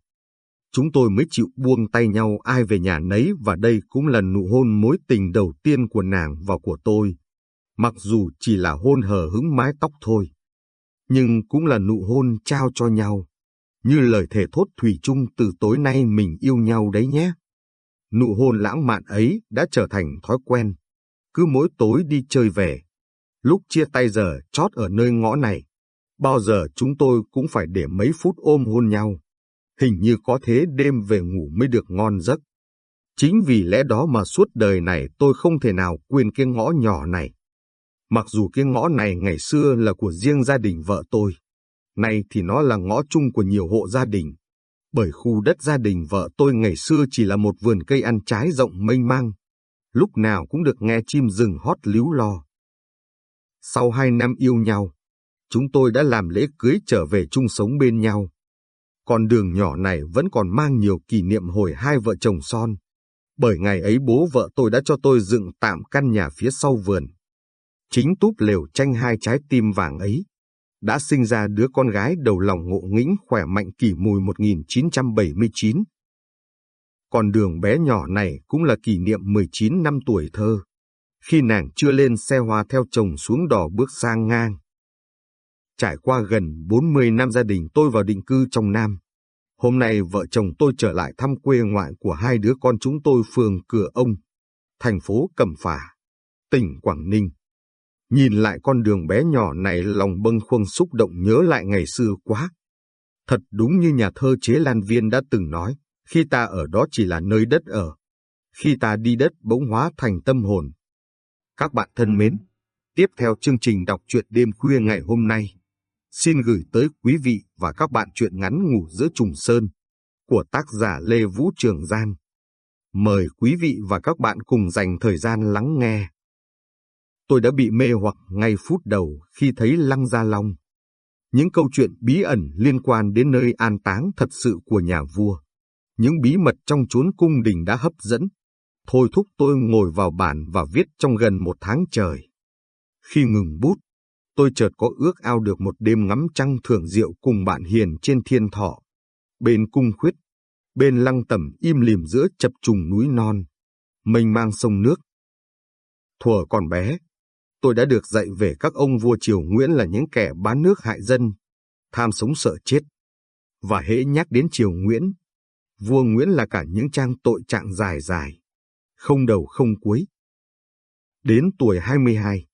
chúng tôi mới chịu buông tay nhau ai về nhà nấy và đây cũng là nụ hôn mối tình đầu tiên của nàng và của tôi. Mặc dù chỉ là hôn hờ hứng mái tóc thôi, nhưng cũng là nụ hôn trao cho nhau như lời thể thốt thủy chung từ tối nay mình yêu nhau đấy nhé. Nụ hôn lãng mạn ấy đã trở thành thói quen. Cứ mỗi tối đi chơi về, lúc chia tay giờ chót ở nơi ngõ này, bao giờ chúng tôi cũng phải để mấy phút ôm hôn nhau. Hình như có thế đêm về ngủ mới được ngon giấc. Chính vì lẽ đó mà suốt đời này tôi không thể nào quên cái ngõ nhỏ này. Mặc dù cái ngõ này ngày xưa là của riêng gia đình vợ tôi, Nay thì nó là ngõ chung của nhiều hộ gia đình. Bởi khu đất gia đình vợ tôi ngày xưa chỉ là một vườn cây ăn trái rộng mênh mang. Lúc nào cũng được nghe chim rừng hót líu lo. Sau hai năm yêu nhau, chúng tôi đã làm lễ cưới trở về chung sống bên nhau. Con đường nhỏ này vẫn còn mang nhiều kỷ niệm hồi hai vợ chồng son. Bởi ngày ấy bố vợ tôi đã cho tôi dựng tạm căn nhà phía sau vườn. Chính túp lều tranh hai trái tim vàng ấy đã sinh ra đứa con gái đầu lòng ngộ nghĩnh khỏe mạnh kỷ mùi 1979. Con đường bé nhỏ này cũng là kỷ niệm 19 năm tuổi thơ, khi nàng chưa lên xe hoa theo chồng xuống đò bước sang ngang. Trải qua gần 40 năm gia đình tôi vào định cư trong Nam, hôm nay vợ chồng tôi trở lại thăm quê ngoại của hai đứa con chúng tôi phường Cửa Ông, thành phố Cẩm Phả, tỉnh Quảng Ninh. Nhìn lại con đường bé nhỏ này lòng bâng khuâng xúc động nhớ lại ngày xưa quá. Thật đúng như nhà thơ Chế Lan Viên đã từng nói, khi ta ở đó chỉ là nơi đất ở, khi ta đi đất bỗng hóa thành tâm hồn. Các bạn thân mến, tiếp theo chương trình đọc truyện đêm khuya ngày hôm nay, xin gửi tới quý vị và các bạn truyện ngắn ngủ giữa trùng sơn của tác giả Lê Vũ Trường gian Mời quý vị và các bạn cùng dành thời gian lắng nghe tôi đã bị mê hoặc ngay phút đầu khi thấy Lăng Gia Long. Những câu chuyện bí ẩn liên quan đến nơi an táng thật sự của nhà vua. Những bí mật trong chốn cung đình đã hấp dẫn. Thôi thúc tôi ngồi vào bàn và viết trong gần một tháng trời. Khi ngừng bút, tôi chợt có ước ao được một đêm ngắm trăng thưởng rượu cùng bạn hiền trên thiên thọ. Bên cung khuyết, bên lăng tẩm im lìm giữa chập trùng núi non, mênh mang sông nước. Thuở còn bé, tôi đã được dạy về các ông vua triều Nguyễn là những kẻ bán nước hại dân, tham sống sợ chết. Và hễ nhắc đến triều Nguyễn, vua Nguyễn là cả những trang tội trạng dài dài, không đầu không cuối. Đến tuổi 22,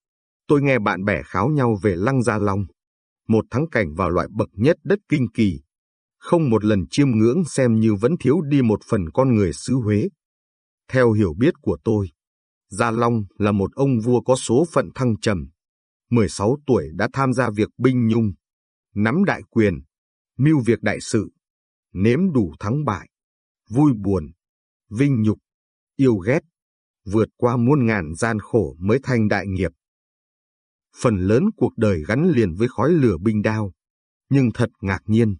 tôi nghe bạn bè kháo nhau về Lăng Gia Long, một thắng cảnh vào loại bậc nhất đất kinh kỳ. Không một lần chiêm ngưỡng xem như vẫn thiếu đi một phần con người xứ Huế. Theo hiểu biết của tôi, Gia Long là một ông vua có số phận thăng trầm. 16 tuổi đã tham gia việc binh nhung, nắm đại quyền, mưu việc đại sự, nếm đủ thắng bại, vui buồn, vinh nhục, yêu ghét, vượt qua muôn ngàn gian khổ mới thành đại nghiệp. Phần lớn cuộc đời gắn liền với khói lửa binh đao, nhưng thật ngạc nhiên.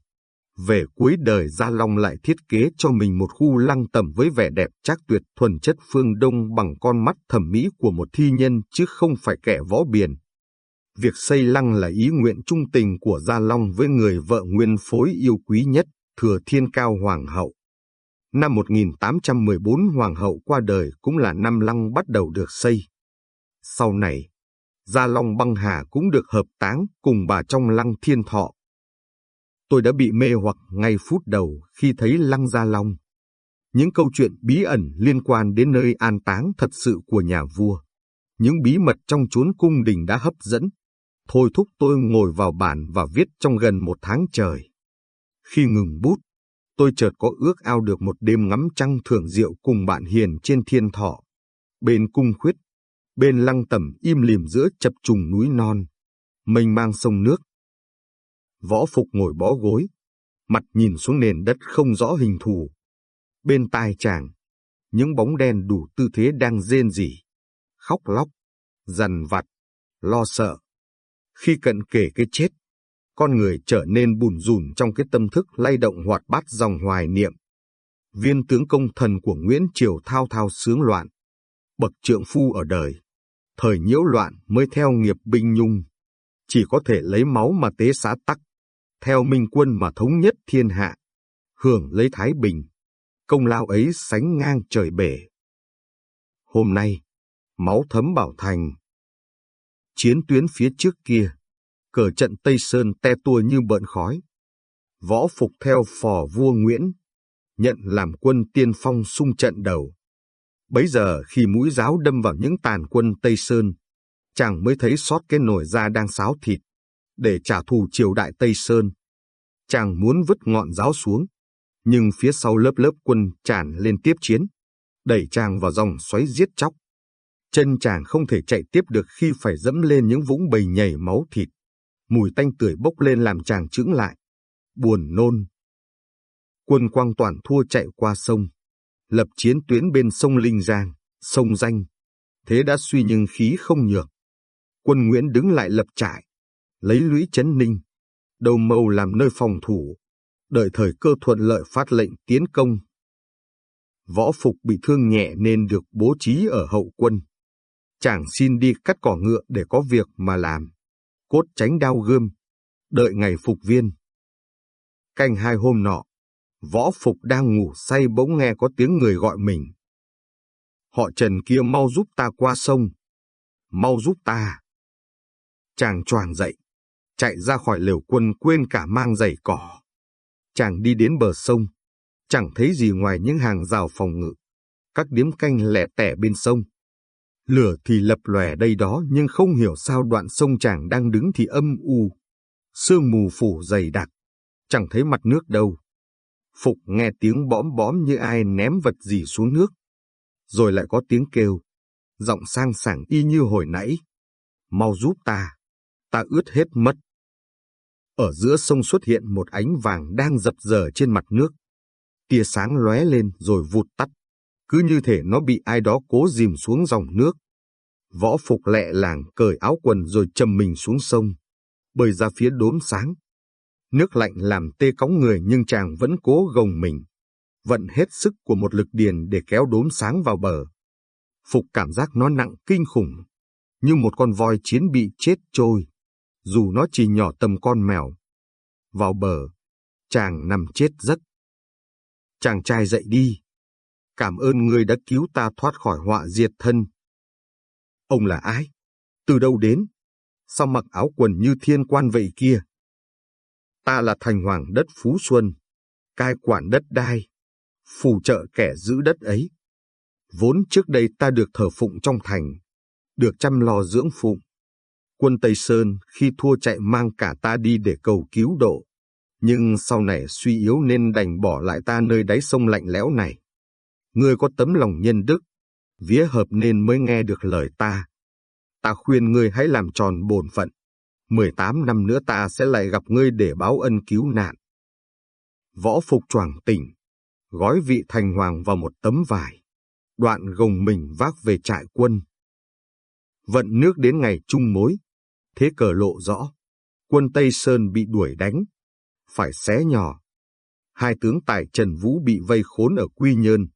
Về cuối đời Gia Long lại thiết kế cho mình một khu lăng tẩm với vẻ đẹp chắc tuyệt thuần chất phương Đông bằng con mắt thẩm mỹ của một thi nhân chứ không phải kẻ võ biển. Việc xây lăng là ý nguyện trung tình của Gia Long với người vợ nguyên phối yêu quý nhất, Thừa Thiên Cao Hoàng hậu. Năm 1814 Hoàng hậu qua đời cũng là năm lăng bắt đầu được xây. Sau này, Gia Long băng hà cũng được hợp táng cùng bà trong lăng thiên thọ. Tôi đã bị mê hoặc ngay phút đầu khi thấy lăng Gia Long. Những câu chuyện bí ẩn liên quan đến nơi an táng thật sự của nhà vua. Những bí mật trong chốn cung đình đã hấp dẫn. Thôi thúc tôi ngồi vào bàn và viết trong gần một tháng trời. Khi ngừng bút, tôi chợt có ước ao được một đêm ngắm trăng thưởng rượu cùng bạn hiền trên thiên thọ. Bên cung khuyết, bên lăng tẩm im lìm giữa chập trùng núi non, mênh mang sông nước. Võ Phục ngồi bó gối, mặt nhìn xuống nền đất không rõ hình thù. Bên tai chàng, những bóng đen đủ tư thế đang rên rỉ, khóc lóc, dằn vặt, lo sợ. Khi cận kề cái chết, con người trở nên bùn rùn trong cái tâm thức lay động hoạt bát dòng hoài niệm. Viên tướng công thần của Nguyễn Triều thao thao sướng loạn, bậc trượng phu ở đời, thời nhiễu loạn mới theo nghiệp binh nhung, chỉ có thể lấy máu mà tế xá tắc, theo minh quân mà thống nhất thiên hạ, hưởng lấy thái bình, công lao ấy sánh ngang trời bể. Hôm nay, máu thấm bảo thành. Chiến tuyến phía trước kia, cờ trận Tây Sơn te tua như bợn khói. Võ phục theo phò vua Nguyễn, nhận làm quân tiên phong sung trận đầu. Bấy giờ khi mũi giáo đâm vào những tàn quân Tây Sơn, chàng mới thấy sót cái nồi da đang xáo thịt, để trả thù triều đại Tây Sơn. Chàng muốn vứt ngọn giáo xuống, nhưng phía sau lớp lớp quân tràn lên tiếp chiến, đẩy chàng vào dòng xoáy giết chóc. Chân chàng không thể chạy tiếp được khi phải dẫm lên những vũng bầy nhảy máu thịt mùi tanh tưởi bốc lên làm chàng chững lại. Buồn nôn. Quân quang toàn thua chạy qua sông, lập chiến tuyến bên sông Linh Giang, sông Danh. Thế đã suy nhưng khí không nhược. Quân Nguyễn đứng lại lập trại, lấy lũy chấn ninh, đầu mâu làm nơi phòng thủ, đợi thời cơ thuận lợi phát lệnh tiến công. Võ Phục bị thương nhẹ nên được bố trí ở hậu quân. Chàng xin đi cắt cỏ ngựa để có việc mà làm cốt tránh đau gươm, đợi ngày phục viên. Canh hai hôm nọ, võ phục đang ngủ say bỗng nghe có tiếng người gọi mình. Họ trần kia mau giúp ta qua sông, mau giúp ta. Chàng choàng dậy, chạy ra khỏi lều quân quên cả mang giày cỏ. Chàng đi đến bờ sông, chẳng thấy gì ngoài những hàng rào phòng ngự, các điếm canh lẻ tẻ bên sông. Lửa thì lập lòe đây đó nhưng không hiểu sao đoạn sông chàng đang đứng thì âm u. Sương mù phủ dày đặc, chẳng thấy mặt nước đâu. Phục nghe tiếng bõm bõm như ai ném vật gì xuống nước. Rồi lại có tiếng kêu, giọng sang sảng y như hồi nãy. Mau giúp ta, ta ướt hết mất. Ở giữa sông xuất hiện một ánh vàng đang dập dờ trên mặt nước. Tia sáng lóe lên rồi vụt tắt cứ như thể nó bị ai đó cố dìm xuống dòng nước. Võ phục lẹ làng cởi áo quần rồi chầm mình xuống sông, bơi ra phía đốm sáng. Nước lạnh làm tê cóng người nhưng chàng vẫn cố gồng mình, vận hết sức của một lực điền để kéo đốm sáng vào bờ. Phục cảm giác nó nặng kinh khủng, như một con voi chiến bị chết trôi. dù nó chỉ nhỏ tầm con mèo. Vào bờ, chàng nằm chết giấc. Chàng trai dậy đi. Cảm ơn người đã cứu ta thoát khỏi họa diệt thân. Ông là ai? Từ đâu đến? Sao mặc áo quần như thiên quan vậy kia? Ta là thành hoàng đất Phú Xuân, cai quản đất đai, phù trợ kẻ giữ đất ấy. Vốn trước đây ta được thờ phụng trong thành, được chăm lo dưỡng phụng. Quân Tây Sơn khi thua chạy mang cả ta đi để cầu cứu độ, nhưng sau này suy yếu nên đành bỏ lại ta nơi đáy sông lạnh lẽo này. Ngươi có tấm lòng nhân đức, vía hợp nên mới nghe được lời ta. Ta khuyên ngươi hãy làm tròn bổn phận. 18 năm nữa ta sẽ lại gặp ngươi để báo ân cứu nạn. Võ Phục choàng tỉnh, gói vị thành hoàng vào một tấm vải, đoạn gồng mình vác về trại quân. Vận nước đến ngày trung mối, thế cờ lộ rõ, quân Tây Sơn bị đuổi đánh, phải xé nhỏ. Hai tướng tài Trần Vũ bị vây khốn ở Quy Nhơn.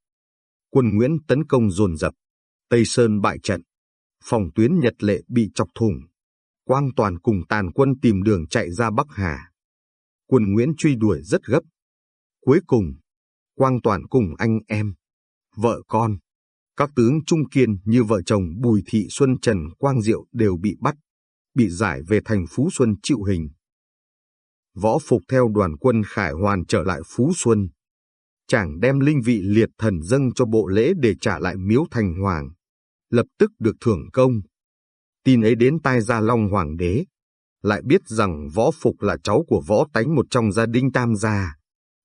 Quân Nguyễn tấn công dồn dập, Tây Sơn bại trận, phòng tuyến Nhật Lệ bị chọc thủng. Quang Toàn cùng tàn quân tìm đường chạy ra Bắc Hà. Quân Nguyễn truy đuổi rất gấp. Cuối cùng, Quang Toàn cùng anh em, vợ con, các tướng trung kiên như vợ chồng Bùi Thị Xuân Trần Quang Diệu đều bị bắt, bị giải về thành Phú Xuân chịu hình. Võ Phục theo đoàn quân Khải Hoàn trở lại Phú Xuân. Chàng đem linh vị liệt thần dâng cho bộ lễ để trả lại miếu thành hoàng. Lập tức được thưởng công. Tin ấy đến tai Gia Long Hoàng đế. Lại biết rằng Võ Phục là cháu của Võ Tánh một trong gia đình Tam gia.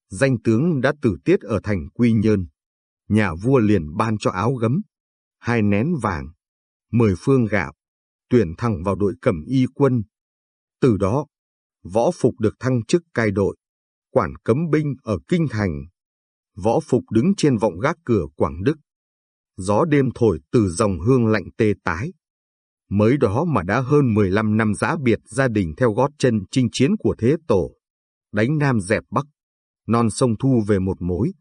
Danh tướng đã tử tiết ở thành Quy Nhơn. Nhà vua liền ban cho áo gấm, hai nén vàng, mười phương gạo, tuyển thẳng vào đội cẩm y quân. Từ đó, Võ Phục được thăng chức cai đội, quản cấm binh ở Kinh Thành. Võ Phục đứng trên vọng gác cửa Quảng Đức. Gió đêm thổi từ dòng hương lạnh tê tái. Mới đó mà đã hơn 15 năm giã biệt gia đình theo gót chân chinh chiến của thế tổ. Đánh Nam dẹp Bắc, non sông thu về một mối.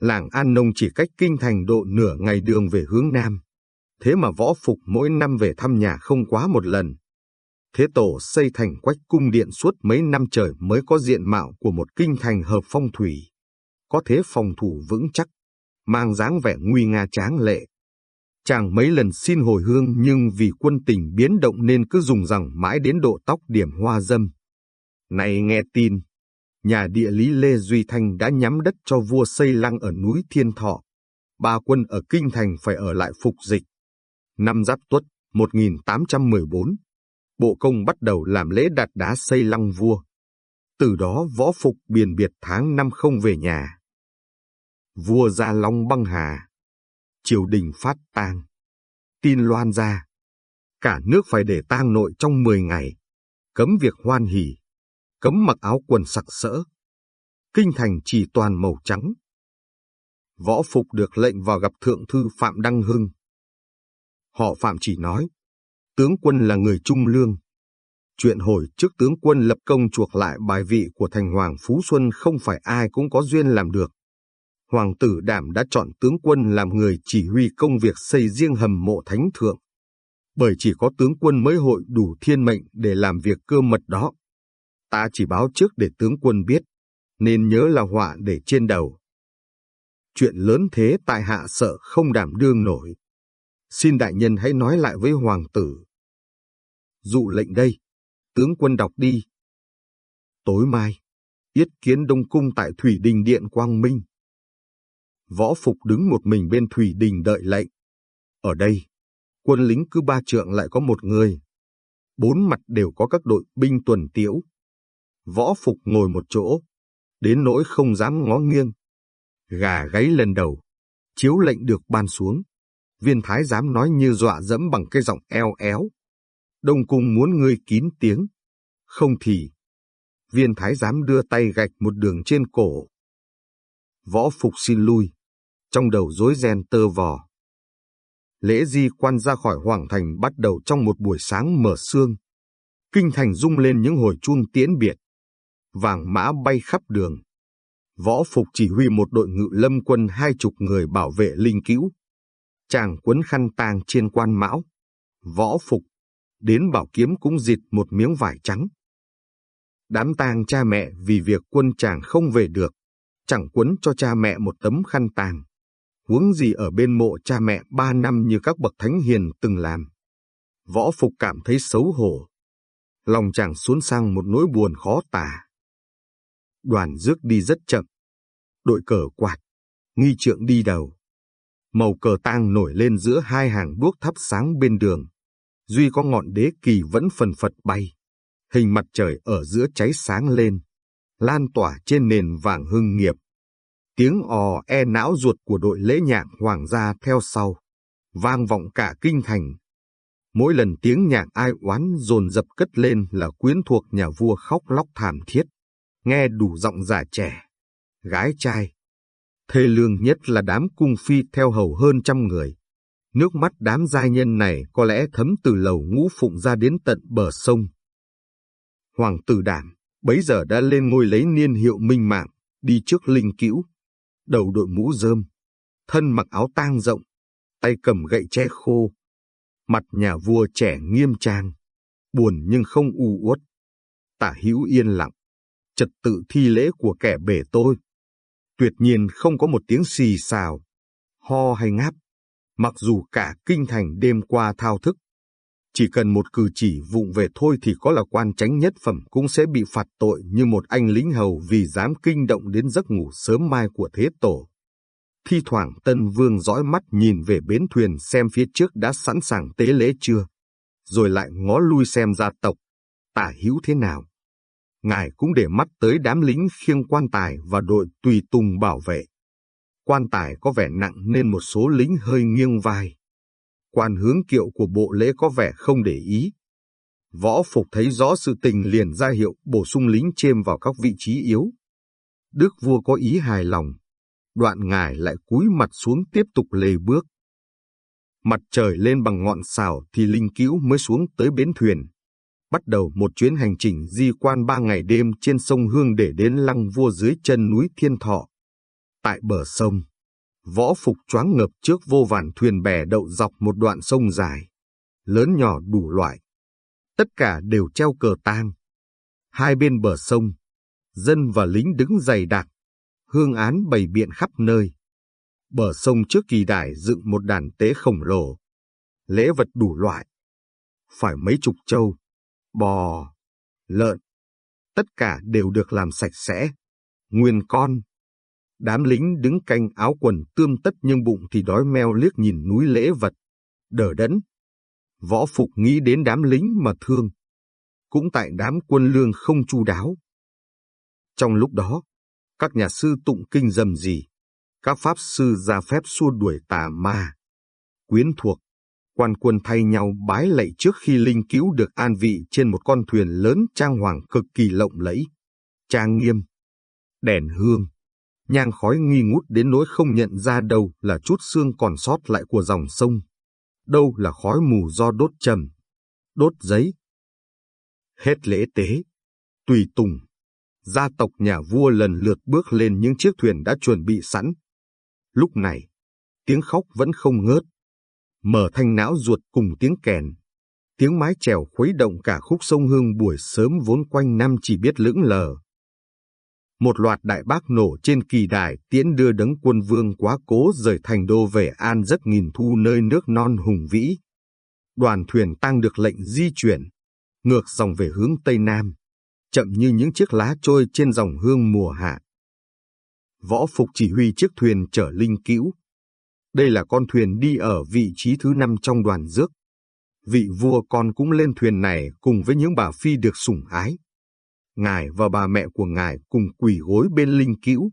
Làng An Nông chỉ cách kinh thành độ nửa ngày đường về hướng Nam. Thế mà võ phục mỗi năm về thăm nhà không quá một lần. Thế tổ xây thành quách cung điện suốt mấy năm trời mới có diện mạo của một kinh thành hợp phong thủy. Có thế phòng thủ vững chắc, mang dáng vẻ nguy nga tráng lệ. Chàng mấy lần xin hồi hương nhưng vì quân tình biến động nên cứ dùng rằng mãi đến độ tóc điểm hoa dâm. Này nghe tin, nhà địa lý Lê Duy Thanh đã nhắm đất cho vua xây lăng ở núi Thiên Thọ. Ba quân ở Kinh Thành phải ở lại phục dịch. Năm Giáp Tuất 1814, Bộ Công bắt đầu làm lễ đặt đá xây lăng vua. Từ đó võ phục biển biệt tháng năm không về nhà. Vua gia Long băng hà. Triều đình phát tang. Tin loan ra. Cả nước phải để tang nội trong 10 ngày. Cấm việc hoan hỉ cấm mặc áo quần sặc sỡ. Kinh thành chỉ toàn màu trắng. Võ Phục được lệnh vào gặp Thượng thư Phạm Đăng Hưng. Họ Phạm chỉ nói, tướng quân là người trung lương. Chuyện hồi trước tướng quân lập công chuộc lại bài vị của thành Hoàng Phú Xuân không phải ai cũng có duyên làm được. Hoàng tử Đảm đã chọn tướng quân làm người chỉ huy công việc xây riêng hầm mộ thánh thượng. Bởi chỉ có tướng quân mới hội đủ thiên mệnh để làm việc cơ mật đó. Ta chỉ báo trước để tướng quân biết, nên nhớ là họa để trên đầu. Chuyện lớn thế tại hạ sợ không đảm đương nổi. Xin đại nhân hãy nói lại với hoàng tử. Dụ lệnh đây, tướng quân đọc đi. Tối mai, yết kiến Đông Cung tại Thủy Đình Điện Quang Minh. Võ Phục đứng một mình bên Thủy Đình đợi lệnh. Ở đây, quân lính cứ ba trượng lại có một người. Bốn mặt đều có các đội binh tuần tiễu. Võ Phục ngồi một chỗ, đến nỗi không dám ngó nghiêng. Gà gáy lần đầu, chiếu lệnh được ban xuống. Viên thái giám nói như dọa dẫm bằng cái giọng eo éo. Đông cung muốn ngươi kín tiếng. Không thì. Viên thái giám đưa tay gạch một đường trên cổ. Võ Phục xin lui. Trong đầu rối ren tơ vò. Lễ di quan ra khỏi Hoàng Thành bắt đầu trong một buổi sáng mở sương. Kinh thành rung lên những hồi chuông tiễn biệt vàng mã bay khắp đường. Võ Phục chỉ huy một đội ngự lâm quân hai chục người bảo vệ linh cữu. Chàng quấn khăn tang trên quan mão. Võ Phục, đến bảo kiếm cũng dịt một miếng vải trắng. Đám tang cha mẹ vì việc quân chàng không về được, chẳng quấn cho cha mẹ một tấm khăn tang. Huống gì ở bên mộ cha mẹ ba năm như các bậc thánh hiền từng làm. Võ Phục cảm thấy xấu hổ. Lòng chàng xuống sang một nỗi buồn khó tả. Đoàn rước đi rất chậm. Đội cờ quạt, nghi trượng đi đầu. Màu cờ tang nổi lên giữa hai hàng đuốc thắp sáng bên đường. Duy có ngọn đế kỳ vẫn phần phật bay. Hình mặt trời ở giữa cháy sáng lên, lan tỏa trên nền vàng hưng nghiệp. Tiếng ò e não ruột của đội lễ nhạc hoàng gia theo sau, vang vọng cả kinh thành. Mỗi lần tiếng nhạc ai oán dồn dập cất lên là quyến thuộc nhà vua khóc lóc thảm thiết, nghe đủ giọng già trẻ, gái trai. Thê lương nhất là đám cung phi theo hầu hơn trăm người. Nước mắt đám giai nhân này có lẽ thấm từ lầu ngũ phụng ra đến tận bờ sông. Hoàng tử đảm, bấy giờ đã lên ngôi lấy niên hiệu minh mạng, đi trước linh cữu, đầu đội mũ rơm, thân mặc áo tang rộng, tay cầm gậy tre khô. Mặt nhà vua trẻ nghiêm trang, buồn nhưng không u uất. Tả hữu yên lặng, trật tự thi lễ của kẻ bể tôi. Tuyệt nhiên không có một tiếng xì xào, ho hay ngáp, mặc dù cả kinh thành đêm qua thao thức. Chỉ cần một cử chỉ vụng về thôi thì có là quan tránh nhất phẩm cũng sẽ bị phạt tội như một anh lính hầu vì dám kinh động đến giấc ngủ sớm mai của thế tổ. Thi thoảng Tân Vương dõi mắt nhìn về bến thuyền xem phía trước đã sẵn sàng tế lễ chưa, rồi lại ngó lui xem gia tộc, tả hữu thế nào. Ngài cũng để mắt tới đám lính khiêng quan tài và đội tùy tùng bảo vệ. Quan tài có vẻ nặng nên một số lính hơi nghiêng vai quan hướng kiệu của bộ lễ có vẻ không để ý. Võ Phục thấy rõ sự tình liền ra hiệu bổ sung lính chêm vào các vị trí yếu. Đức vua có ý hài lòng, đoạn ngài lại cúi mặt xuống tiếp tục lề bước. Mặt trời lên bằng ngọn xào thì linh cữu mới xuống tới bến thuyền. Bắt đầu một chuyến hành trình di quan ba ngày đêm trên sông Hương để đến lăng vua dưới chân núi Thiên Thọ. Tại bờ sông, Võ Phục choáng ngập trước vô vàn thuyền bè đậu dọc một đoạn sông dài, lớn nhỏ đủ loại. Tất cả đều treo cờ tang. Hai bên bờ sông, dân và lính đứng dày đặc, hương án bày biện khắp nơi. Bờ sông trước kỳ đài dựng một đàn tế khổng lồ, lễ vật đủ loại. Phải mấy chục trâu, bò, lợn, tất cả đều được làm sạch sẽ, nguyên con, Đám lính đứng canh áo quần tươm tất nhưng bụng thì đói meo liếc nhìn núi lễ vật. Đờ đẫn. Võ Phục nghĩ đến đám lính mà thương. Cũng tại đám quân lương không chu đáo. Trong lúc đó, các nhà sư tụng kinh dầm gì. Các pháp sư ra phép xua đuổi tà ma. Quyến thuộc, quan quân thay nhau bái lạy trước khi linh cứu được an vị trên một con thuyền lớn trang hoàng cực kỳ lộng lẫy, trang nghiêm, đèn hương, nhang khói nghi ngút đến nỗi không nhận ra đâu là chút xương còn sót lại của dòng sông, đâu là khói mù do đốt trầm, đốt giấy. Hết lễ tế, tùy tùng, gia tộc nhà vua lần lượt bước lên những chiếc thuyền đã chuẩn bị sẵn. Lúc này, tiếng khóc vẫn không ngớt, mở thanh não ruột cùng tiếng kèn. Tiếng mái chèo khuấy động cả khúc sông Hương buổi sớm vốn quanh năm chỉ biết lững lờ, một loạt đại bác nổ trên kỳ đài tiễn đưa đấng quân vương quá cố rời thành đô về an giấc nghìn thu nơi nước non hùng vĩ. Đoàn thuyền tăng được lệnh di chuyển, ngược dòng về hướng Tây Nam, chậm như những chiếc lá trôi trên dòng hương mùa hạ. Võ Phục chỉ huy chiếc thuyền chở linh cữu. Đây là con thuyền đi ở vị trí thứ năm trong đoàn rước. Vị vua con cũng lên thuyền này cùng với những bà phi được sủng ái ngài và bà mẹ của ngài cùng quỳ gối bên linh cữu,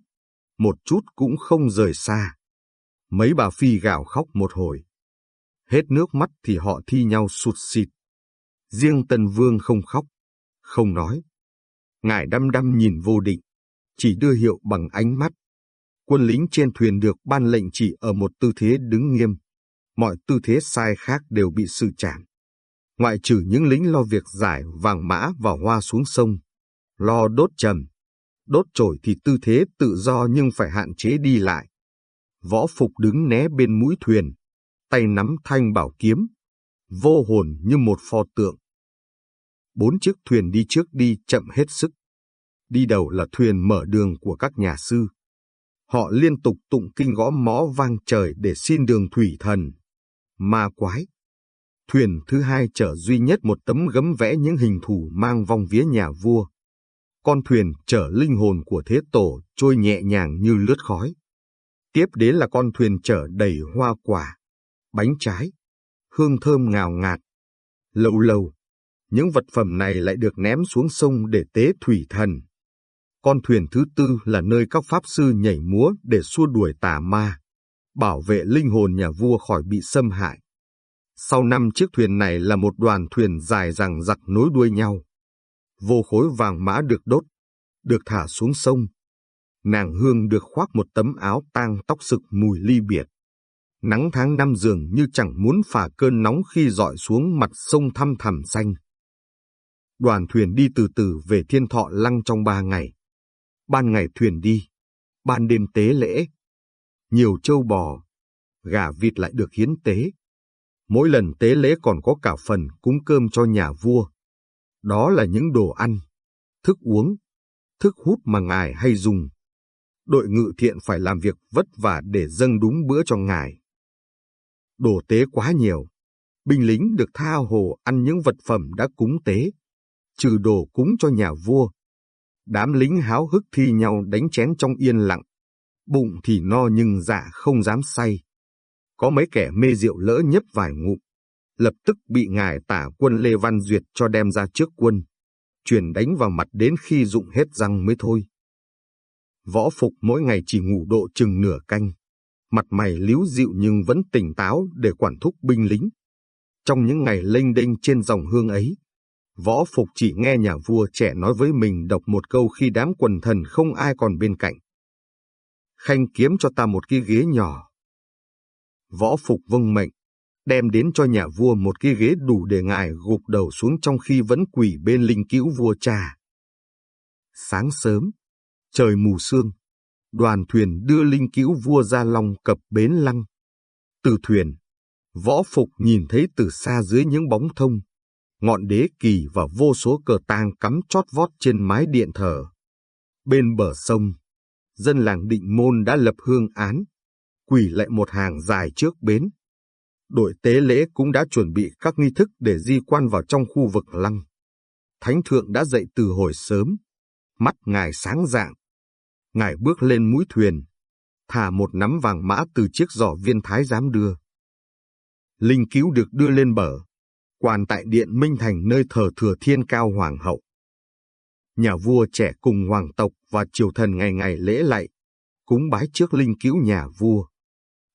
một chút cũng không rời xa. Mấy bà phi gào khóc một hồi. Hết nước mắt thì họ thi nhau sụt xịt. Riêng Tân Vương không khóc, không nói. Ngài đăm đăm nhìn vô định, chỉ đưa hiệu bằng ánh mắt. Quân lính trên thuyền được ban lệnh chỉ ở một tư thế đứng nghiêm. Mọi tư thế sai khác đều bị xử trảm. Ngoại trừ những lính lo việc giải vàng mã và hoa xuống sông, lo đốt trầm. Đốt trổi thì tư thế tự do nhưng phải hạn chế đi lại. Võ Phục đứng né bên mũi thuyền, tay nắm thanh bảo kiếm. vô hồn như một pho tượng. Bốn chiếc thuyền đi trước đi chậm hết sức. Đi đầu là thuyền mở đường của các nhà sư. Họ liên tục tụng kinh gõ mõ vang trời để xin đường thủy thần. Ma quái. Thuyền thứ hai chở duy nhất một tấm gấm vẽ những hình thù mang vong vía nhà vua. Con thuyền chở linh hồn của thế tổ trôi nhẹ nhàng như lướt khói. Tiếp đến là con thuyền chở đầy hoa quả, bánh trái, hương thơm ngào ngạt. Lâu lâu, những vật phẩm này lại được ném xuống sông để tế thủy thần. Con thuyền thứ tư là nơi các pháp sư nhảy múa để xua đuổi tà ma, bảo vệ linh hồn nhà vua khỏi bị xâm hại. Sau năm chiếc thuyền này là một đoàn thuyền dài rằng giặc nối đuôi nhau. Vô khối vàng mã được đốt, được thả xuống sông. Nàng Hương được khoác một tấm áo tang tóc sực mùi ly biệt. Nắng tháng năm dường như chẳng muốn phả cơn nóng khi dọi xuống mặt sông thăm thẳm xanh. Đoàn thuyền đi từ từ về thiên thọ lăng trong ba ngày. Ban ngày thuyền đi, ban đêm tế lễ. Nhiều trâu bò, gà vịt lại được hiến tế. Mỗi lần tế lễ còn có cả phần cúng cơm cho nhà vua. Đó là những đồ ăn, thức uống, thức hút mà ngài hay dùng. Đội ngự thiện phải làm việc vất vả để dâng đúng bữa cho ngài. Đồ tế quá nhiều, binh lính được tha hồ ăn những vật phẩm đã cúng tế, trừ đồ cúng cho nhà vua. Đám lính háo hức thi nhau đánh chén trong yên lặng, bụng thì no nhưng dạ không dám say. Có mấy kẻ mê rượu lỡ nhấp vài ngụm, lập tức bị ngài tả quân Lê Văn Duyệt cho đem ra trước quân, truyền đánh vào mặt đến khi dụng hết răng mới thôi. Võ Phục mỗi ngày chỉ ngủ độ chừng nửa canh, mặt mày líu dịu nhưng vẫn tỉnh táo để quản thúc binh lính. Trong những ngày lênh đênh trên dòng hương ấy, Võ Phục chỉ nghe nhà vua trẻ nói với mình đọc một câu khi đám quần thần không ai còn bên cạnh. Khanh kiếm cho ta một cái ghế nhỏ. Võ Phục vâng mệnh, đem đến cho nhà vua một cái ghế đủ để ngài gục đầu xuống trong khi vẫn quỳ bên linh cữu vua cha. Sáng sớm, trời mù sương, đoàn thuyền đưa linh cữu vua ra Long cập bến lăng. Từ thuyền, võ phục nhìn thấy từ xa dưới những bóng thông, ngọn đế kỳ và vô số cờ tang cắm chót vót trên mái điện thờ. Bên bờ sông, dân làng định môn đã lập hương án, quỳ lại một hàng dài trước bến. Đội tế lễ cũng đã chuẩn bị các nghi thức để di quan vào trong khu vực lăng. Thánh thượng đã dậy từ hồi sớm, mắt ngài sáng dạng, Ngài bước lên mũi thuyền, thả một nắm vàng mã từ chiếc giỏ viên thái giám đưa. Linh cứu được đưa lên bờ, quan tại điện Minh Thành nơi thờ thừa thiên cao hoàng hậu. Nhà vua trẻ cùng hoàng tộc và triều thần ngày ngày lễ lạy, cúng bái trước linh cứu nhà vua.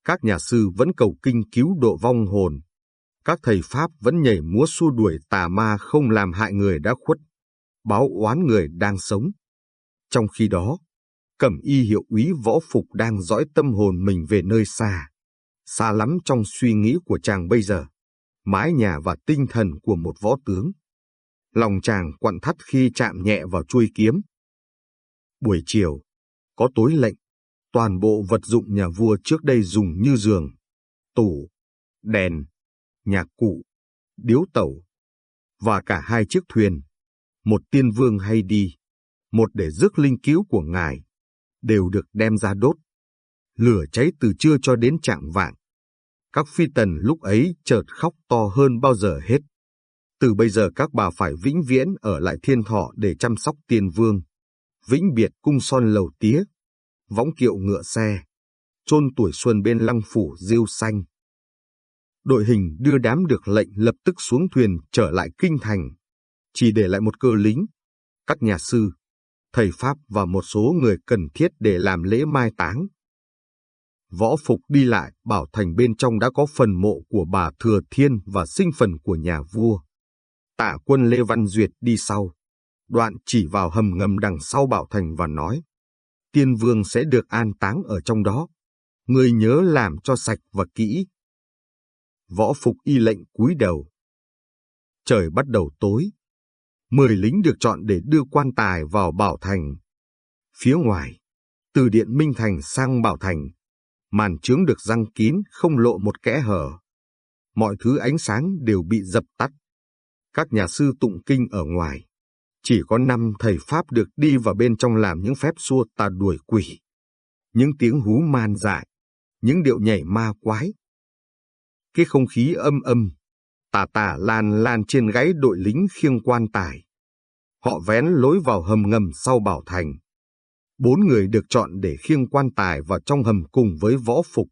Các nhà sư vẫn cầu kinh cứu độ vong hồn. Các thầy Pháp vẫn nhảy múa xua đuổi tà ma không làm hại người đã khuất, báo oán người đang sống. Trong khi đó, cẩm y hiệu úy võ phục đang dõi tâm hồn mình về nơi xa, xa lắm trong suy nghĩ của chàng bây giờ mái nhà và tinh thần của một võ tướng. Lòng chàng quặn thắt khi chạm nhẹ vào chuôi kiếm. Buổi chiều, có tối lệnh, toàn bộ vật dụng nhà vua trước đây dùng như giường, tủ, đèn, nhạc cụ, điếu tẩu, và cả hai chiếc thuyền, một tiên vương hay đi, một để rước linh cứu của ngài, đều được đem ra đốt. Lửa cháy từ trưa cho đến trạng vạng. Các phi tần lúc ấy chợt khóc to hơn bao giờ hết. Từ bây giờ các bà phải vĩnh viễn ở lại thiên thọ để chăm sóc tiên vương. Vĩnh biệt cung son lầu tía, võng kiệu ngựa xe, chôn tuổi xuân bên lăng phủ diêu xanh. Đội hình đưa đám được lệnh lập tức xuống thuyền trở lại kinh thành, chỉ để lại một cơ lính, các nhà sư, thầy Pháp và một số người cần thiết để làm lễ mai táng. Võ Phục đi lại, bảo thành bên trong đã có phần mộ của bà Thừa Thiên và sinh phần của nhà vua. Tạ quân Lê Văn Duyệt đi sau. Đoạn chỉ vào hầm ngầm đằng sau bảo thành và nói, tiên vương sẽ được an táng ở trong đó. Người nhớ làm cho sạch và kỹ. Võ Phục y lệnh cúi đầu. Trời bắt đầu tối. Mười lính được chọn để đưa quan tài vào Bảo Thành. Phía ngoài, từ Điện Minh Thành sang Bảo Thành, màn trướng được răng kín không lộ một kẽ hở. mọi thứ ánh sáng đều bị dập tắt. Các nhà sư tụng kinh ở ngoài. Chỉ có năm thầy Pháp được đi vào bên trong làm những phép xua tà đuổi quỷ. Những tiếng hú man dại, những điệu nhảy ma quái. Cái không khí âm âm, tà tà lan lan trên gáy đội lính khiêng quan tài. Họ vén lối vào hầm ngầm sau bảo thành. Bốn người được chọn để khiêng quan tài vào trong hầm cùng với võ phục,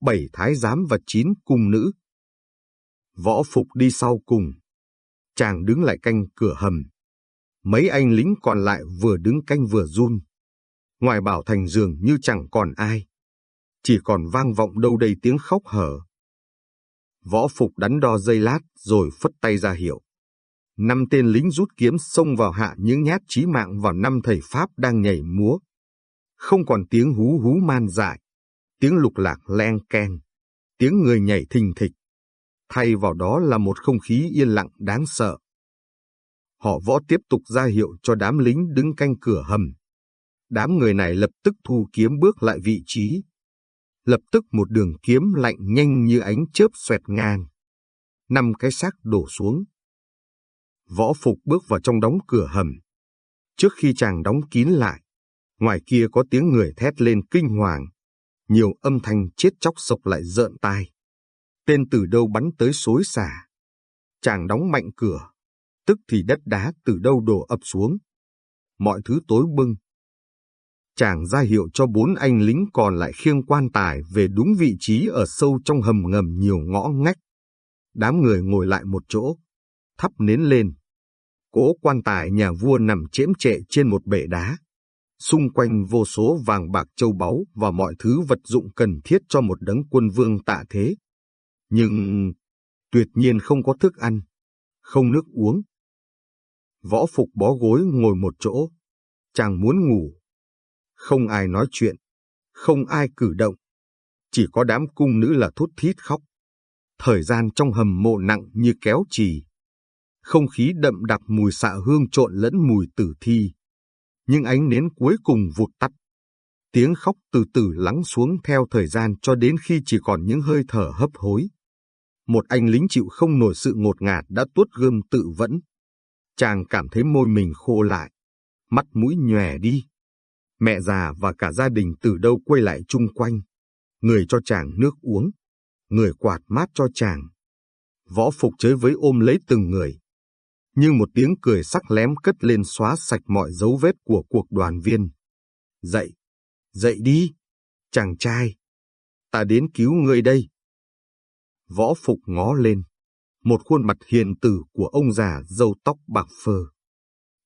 bảy thái giám và chín cung nữ. Võ phục đi sau cùng. Chàng đứng lại canh cửa hầm. Mấy anh lính còn lại vừa đứng canh vừa run. Ngoài bảo thành giường như chẳng còn ai. Chỉ còn vang vọng đâu đây tiếng khóc hở. Võ phục đắn đo dây lát rồi phất tay ra hiệu. Năm tên lính rút kiếm xông vào hạ những nhát chí mạng vào năm thầy Pháp đang nhảy múa. Không còn tiếng hú hú man dại, tiếng lục lạc len keng, tiếng người nhảy thình thịch. Thay vào đó là một không khí yên lặng đáng sợ. Họ võ tiếp tục ra hiệu cho đám lính đứng canh cửa hầm. Đám người này lập tức thu kiếm bước lại vị trí. Lập tức một đường kiếm lạnh nhanh như ánh chớp xoẹt ngang. Năm cái xác đổ xuống. Võ Phục bước vào trong đóng cửa hầm. Trước khi chàng đóng kín lại, ngoài kia có tiếng người thét lên kinh hoàng. Nhiều âm thanh chết chóc sộc lại rợn tai. Tên từ đâu bắn tới xối xả. Chàng đóng mạnh cửa, tức thì đất đá từ đâu đổ ập xuống. Mọi thứ tối bưng. Chàng ra hiệu cho bốn anh lính còn lại khiêng quan tài về đúng vị trí ở sâu trong hầm ngầm nhiều ngõ ngách. Đám người ngồi lại một chỗ, thắp nến lên. Cỗ quan tài nhà vua nằm chễm trệ trên một bệ đá. Xung quanh vô số vàng bạc châu báu và mọi thứ vật dụng cần thiết cho một đấng quân vương tạ thế. Nhưng tuyệt nhiên không có thức ăn, không nước uống. Võ Phục bó gối ngồi một chỗ, chàng muốn ngủ. Không ai nói chuyện, không ai cử động. Chỉ có đám cung nữ là thút thít khóc. Thời gian trong hầm mộ nặng như kéo trì. Không khí đậm đặc mùi xạ hương trộn lẫn mùi tử thi. Nhưng ánh nến cuối cùng vụt tắt. Tiếng khóc từ từ lắng xuống theo thời gian cho đến khi chỉ còn những hơi thở hấp hối. Một anh lính chịu không nổi sự ngột ngạt đã tuốt gươm tự vẫn. Chàng cảm thấy môi mình khô lại, mắt mũi nhòe đi. Mẹ già và cả gia đình từ đâu quay lại chung quanh. Người cho chàng nước uống, người quạt mát cho chàng. Võ phục chơi với ôm lấy từng người. Nhưng một tiếng cười sắc lém cất lên xóa sạch mọi dấu vết của cuộc đoàn viên. Dậy, dậy đi, chàng trai. Ta đến cứu ngươi đây. Võ phục ngó lên. Một khuôn mặt hiền tử của ông già râu tóc bạc phơ.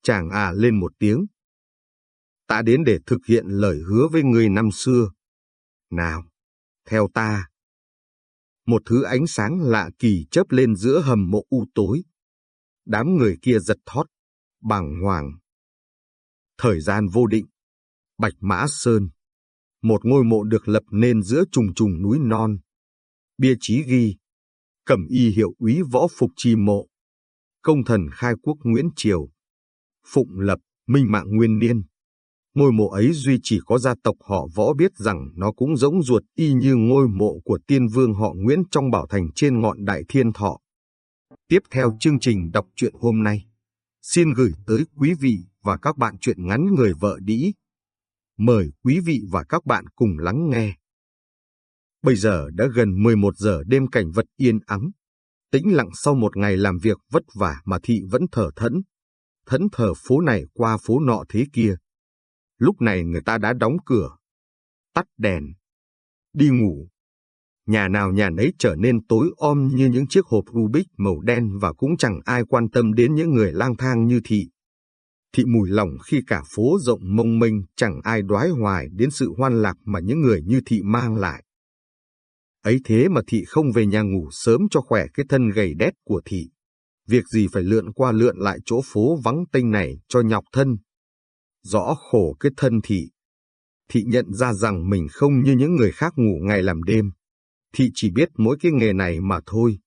Chàng à lên một tiếng. Ta đến để thực hiện lời hứa với người năm xưa. Nào, theo ta. Một thứ ánh sáng lạ kỳ chớp lên giữa hầm mộ u tối. Đám người kia giật thót, bàng hoàng. Thời gian vô định. Bạch Mã Sơn. Một ngôi mộ được lập nên giữa trùng trùng núi non. Bia chí ghi. Cẩm y hiệu úy võ phục chi mộ. Công thần khai quốc Nguyễn Triều. Phụng lập, minh mạng nguyên niên. Ngôi mộ ấy duy chỉ có gia tộc họ võ biết rằng nó cũng giống ruột y như ngôi mộ của tiên vương họ Nguyễn trong bảo thành trên ngọn đại thiên thọ. Tiếp theo chương trình đọc truyện hôm nay, xin gửi tới quý vị và các bạn truyện ngắn người vợ đĩ. Mời quý vị và các bạn cùng lắng nghe. Bây giờ đã gần 11 giờ đêm cảnh vật yên ắng. Tĩnh lặng sau một ngày làm việc vất vả mà thị vẫn thở thẫn. Thẫn thờ phố này qua phố nọ thế kia. Lúc này người ta đã đóng cửa, tắt đèn, đi ngủ. Nhà nào nhà nấy trở nên tối om như những chiếc hộp Rubik màu đen và cũng chẳng ai quan tâm đến những người lang thang như thị. Thị mùi lòng khi cả phố rộng mông mênh chẳng ai đoái hoài đến sự hoan lạc mà những người như thị mang lại. Ấy thế mà thị không về nhà ngủ sớm cho khỏe cái thân gầy đét của thị. Việc gì phải lượn qua lượn lại chỗ phố vắng tênh này cho nhọc thân, rõ khổ cái thân thị. Thị nhận ra rằng mình không như những người khác ngủ ngày làm đêm. Thị chỉ biết mỗi cái nghề này mà thôi.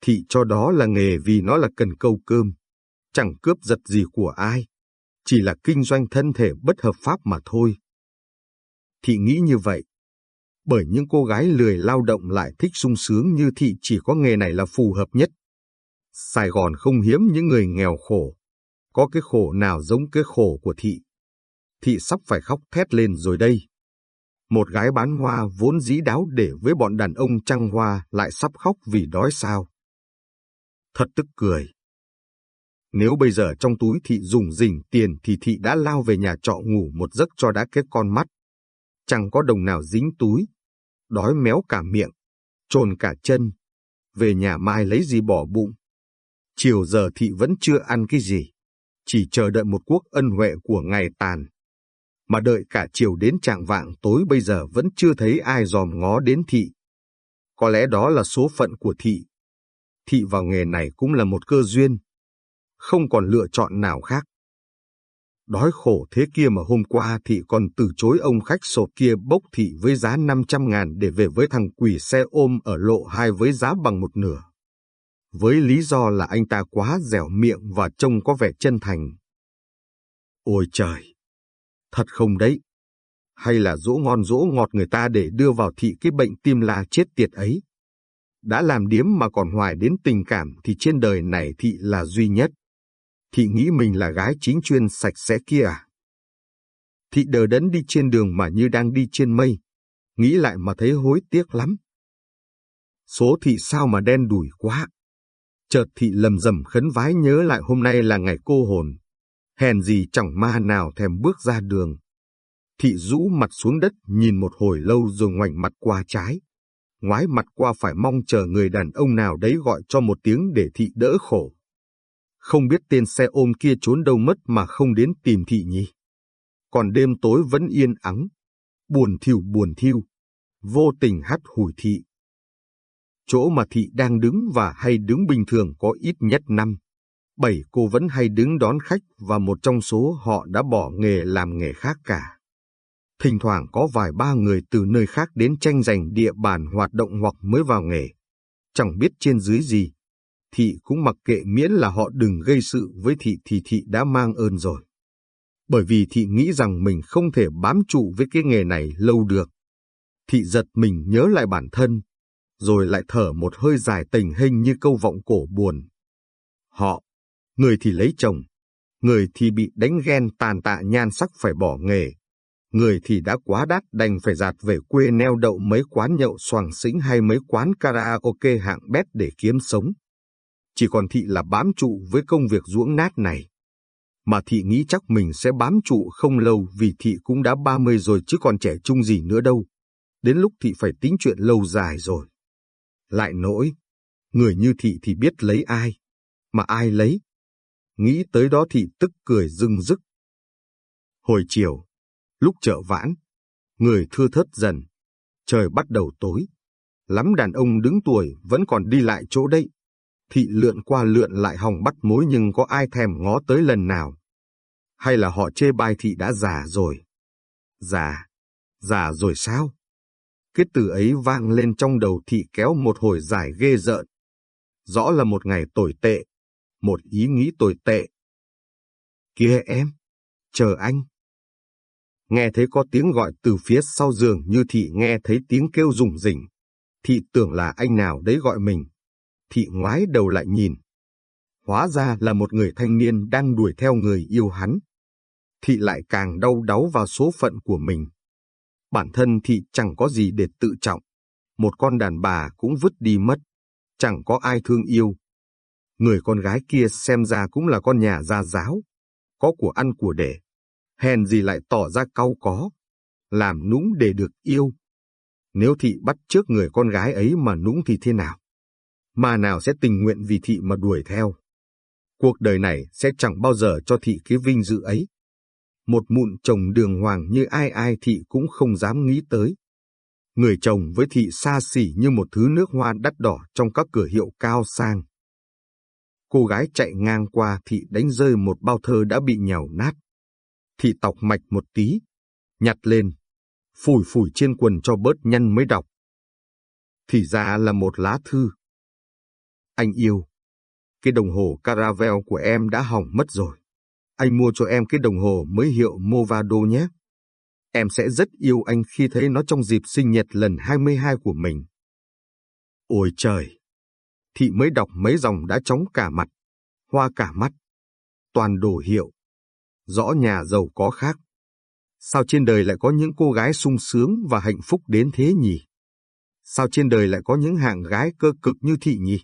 Thị cho đó là nghề vì nó là cần câu cơm. Chẳng cướp giật gì của ai. Chỉ là kinh doanh thân thể bất hợp pháp mà thôi. Thị nghĩ như vậy. Bởi những cô gái lười lao động lại thích sung sướng như thị chỉ có nghề này là phù hợp nhất. Sài Gòn không hiếm những người nghèo khổ. Có cái khổ nào giống cái khổ của thị. Thị sắp phải khóc thét lên rồi đây. Một gái bán hoa vốn dĩ đáo để với bọn đàn ông trăng hoa lại sắp khóc vì đói sao. Thật tức cười. Nếu bây giờ trong túi thị dùng rỉnh tiền thì thị đã lao về nhà trọ ngủ một giấc cho đã cái con mắt. Chẳng có đồng nào dính túi. Đói méo cả miệng, trồn cả chân. Về nhà mai lấy gì bỏ bụng. Chiều giờ thị vẫn chưa ăn cái gì. Chỉ chờ đợi một quốc ân huệ của ngày tàn. Mà đợi cả chiều đến trạng vạng tối bây giờ vẫn chưa thấy ai dòm ngó đến thị. Có lẽ đó là số phận của thị. Thị vào nghề này cũng là một cơ duyên không còn lựa chọn nào khác. Đói khổ thế kia mà hôm qua thị còn từ chối ông khách sộp kia bốc thị với giá 500 ngàn để về với thằng quỷ xe ôm ở lộ hai với giá bằng một nửa. Với lý do là anh ta quá dẻo miệng và trông có vẻ chân thành. Ôi trời! Thật không đấy? Hay là dỗ ngon dỗ ngọt người ta để đưa vào thị cái bệnh tim la chết tiệt ấy? Đã làm điếm mà còn hoài đến tình cảm thì trên đời này thị là duy nhất. Thị nghĩ mình là gái chính chuyên sạch sẽ kia à? Thị đờ đẫn đi trên đường mà như đang đi trên mây. Nghĩ lại mà thấy hối tiếc lắm. Số thị sao mà đen đủi quá. Chợt thị lầm rầm khấn vái nhớ lại hôm nay là ngày cô hồn. Hèn gì chẳng ma nào thèm bước ra đường. Thị rũ mặt xuống đất, nhìn một hồi lâu rồi ngoảnh mặt qua trái. Ngoái mặt qua phải mong chờ người đàn ông nào đấy gọi cho một tiếng để thị đỡ khổ. Không biết tên xe ôm kia trốn đâu mất mà không đến tìm thị nhi. Còn đêm tối vẫn yên ắng, buồn thiêu buồn thiêu, vô tình hắt hủi thị. Chỗ mà thị đang đứng và hay đứng bình thường có ít nhất năm. Bảy cô vẫn hay đứng đón khách và một trong số họ đã bỏ nghề làm nghề khác cả. Thỉnh thoảng có vài ba người từ nơi khác đến tranh giành địa bàn hoạt động hoặc mới vào nghề. Chẳng biết trên dưới gì, thị cũng mặc kệ miễn là họ đừng gây sự với thị thì thị đã mang ơn rồi. Bởi vì thị nghĩ rằng mình không thể bám trụ với cái nghề này lâu được. Thị giật mình nhớ lại bản thân, rồi lại thở một hơi dài tình hình như câu vọng cổ buồn. Họ, người thì lấy chồng, người thì bị đánh ghen tàn tạ nhan sắc phải bỏ nghề, người thì đã quá đắt đành phải dạt về quê neo đậu mấy quán nhậu xoàng xĩnh hay mấy quán karaoke hạng bét để kiếm sống chỉ còn thị là bám trụ với công việc ruỗng nát này. Mà thị nghĩ chắc mình sẽ bám trụ không lâu vì thị cũng đã 30 rồi chứ còn trẻ trung gì nữa đâu. Đến lúc thị phải tính chuyện lâu dài rồi. Lại nỗi, người như thị thì biết lấy ai, mà ai lấy. Nghĩ tới đó thị tức cười rưng rức. Hồi chiều, lúc chợ vãn, người thưa thớt dần, trời bắt đầu tối. Lắm đàn ông đứng tuổi vẫn còn đi lại chỗ đây thị lượn qua lượn lại hòng bắt mối nhưng có ai thèm ngó tới lần nào. Hay là họ chê bai thị đã già rồi? Già? Già rồi sao? Cái từ ấy vang lên trong đầu thị kéo một hồi dài ghê rợn. Rõ là một ngày tồi tệ, một ý nghĩ tồi tệ. Kia em, chờ anh. Nghe thấy có tiếng gọi từ phía sau giường như thị nghe thấy tiếng kêu rùng rỉnh. Thị tưởng là anh nào đấy gọi mình thị ngoái đầu lại nhìn. Hóa ra là một người thanh niên đang đuổi theo người yêu hắn. Thị lại càng đau đáu vào số phận của mình. Bản thân thị chẳng có gì để tự trọng. Một con đàn bà cũng vứt đi mất. Chẳng có ai thương yêu. Người con gái kia xem ra cũng là con nhà gia giáo. Có của ăn của để. Hèn gì lại tỏ ra cau có. Làm nũng để được yêu. Nếu thị bắt trước người con gái ấy mà nũng thì thế nào? Mà nào sẽ tình nguyện vì thị mà đuổi theo. Cuộc đời này sẽ chẳng bao giờ cho thị cái vinh dự ấy. Một mụn chồng đường hoàng như ai ai thị cũng không dám nghĩ tới. Người chồng với thị xa xỉ như một thứ nước hoa đắt đỏ trong các cửa hiệu cao sang. Cô gái chạy ngang qua thị đánh rơi một bao thơ đã bị nhào nát. Thị tọc mạch một tí, nhặt lên, phủi phủi trên quần cho bớt nhăn mới đọc. Thì ra là một lá thư. Anh yêu, cái đồng hồ Caravel của em đã hỏng mất rồi. Anh mua cho em cái đồng hồ mới hiệu Movado nhé. Em sẽ rất yêu anh khi thấy nó trong dịp sinh nhật lần 22 của mình. Ôi trời! Thị mới đọc mấy dòng đã chóng cả mặt, hoa cả mắt. Toàn đồ hiệu. Rõ nhà giàu có khác. Sao trên đời lại có những cô gái sung sướng và hạnh phúc đến thế nhỉ? Sao trên đời lại có những hạng gái cơ cực như thị nhỉ?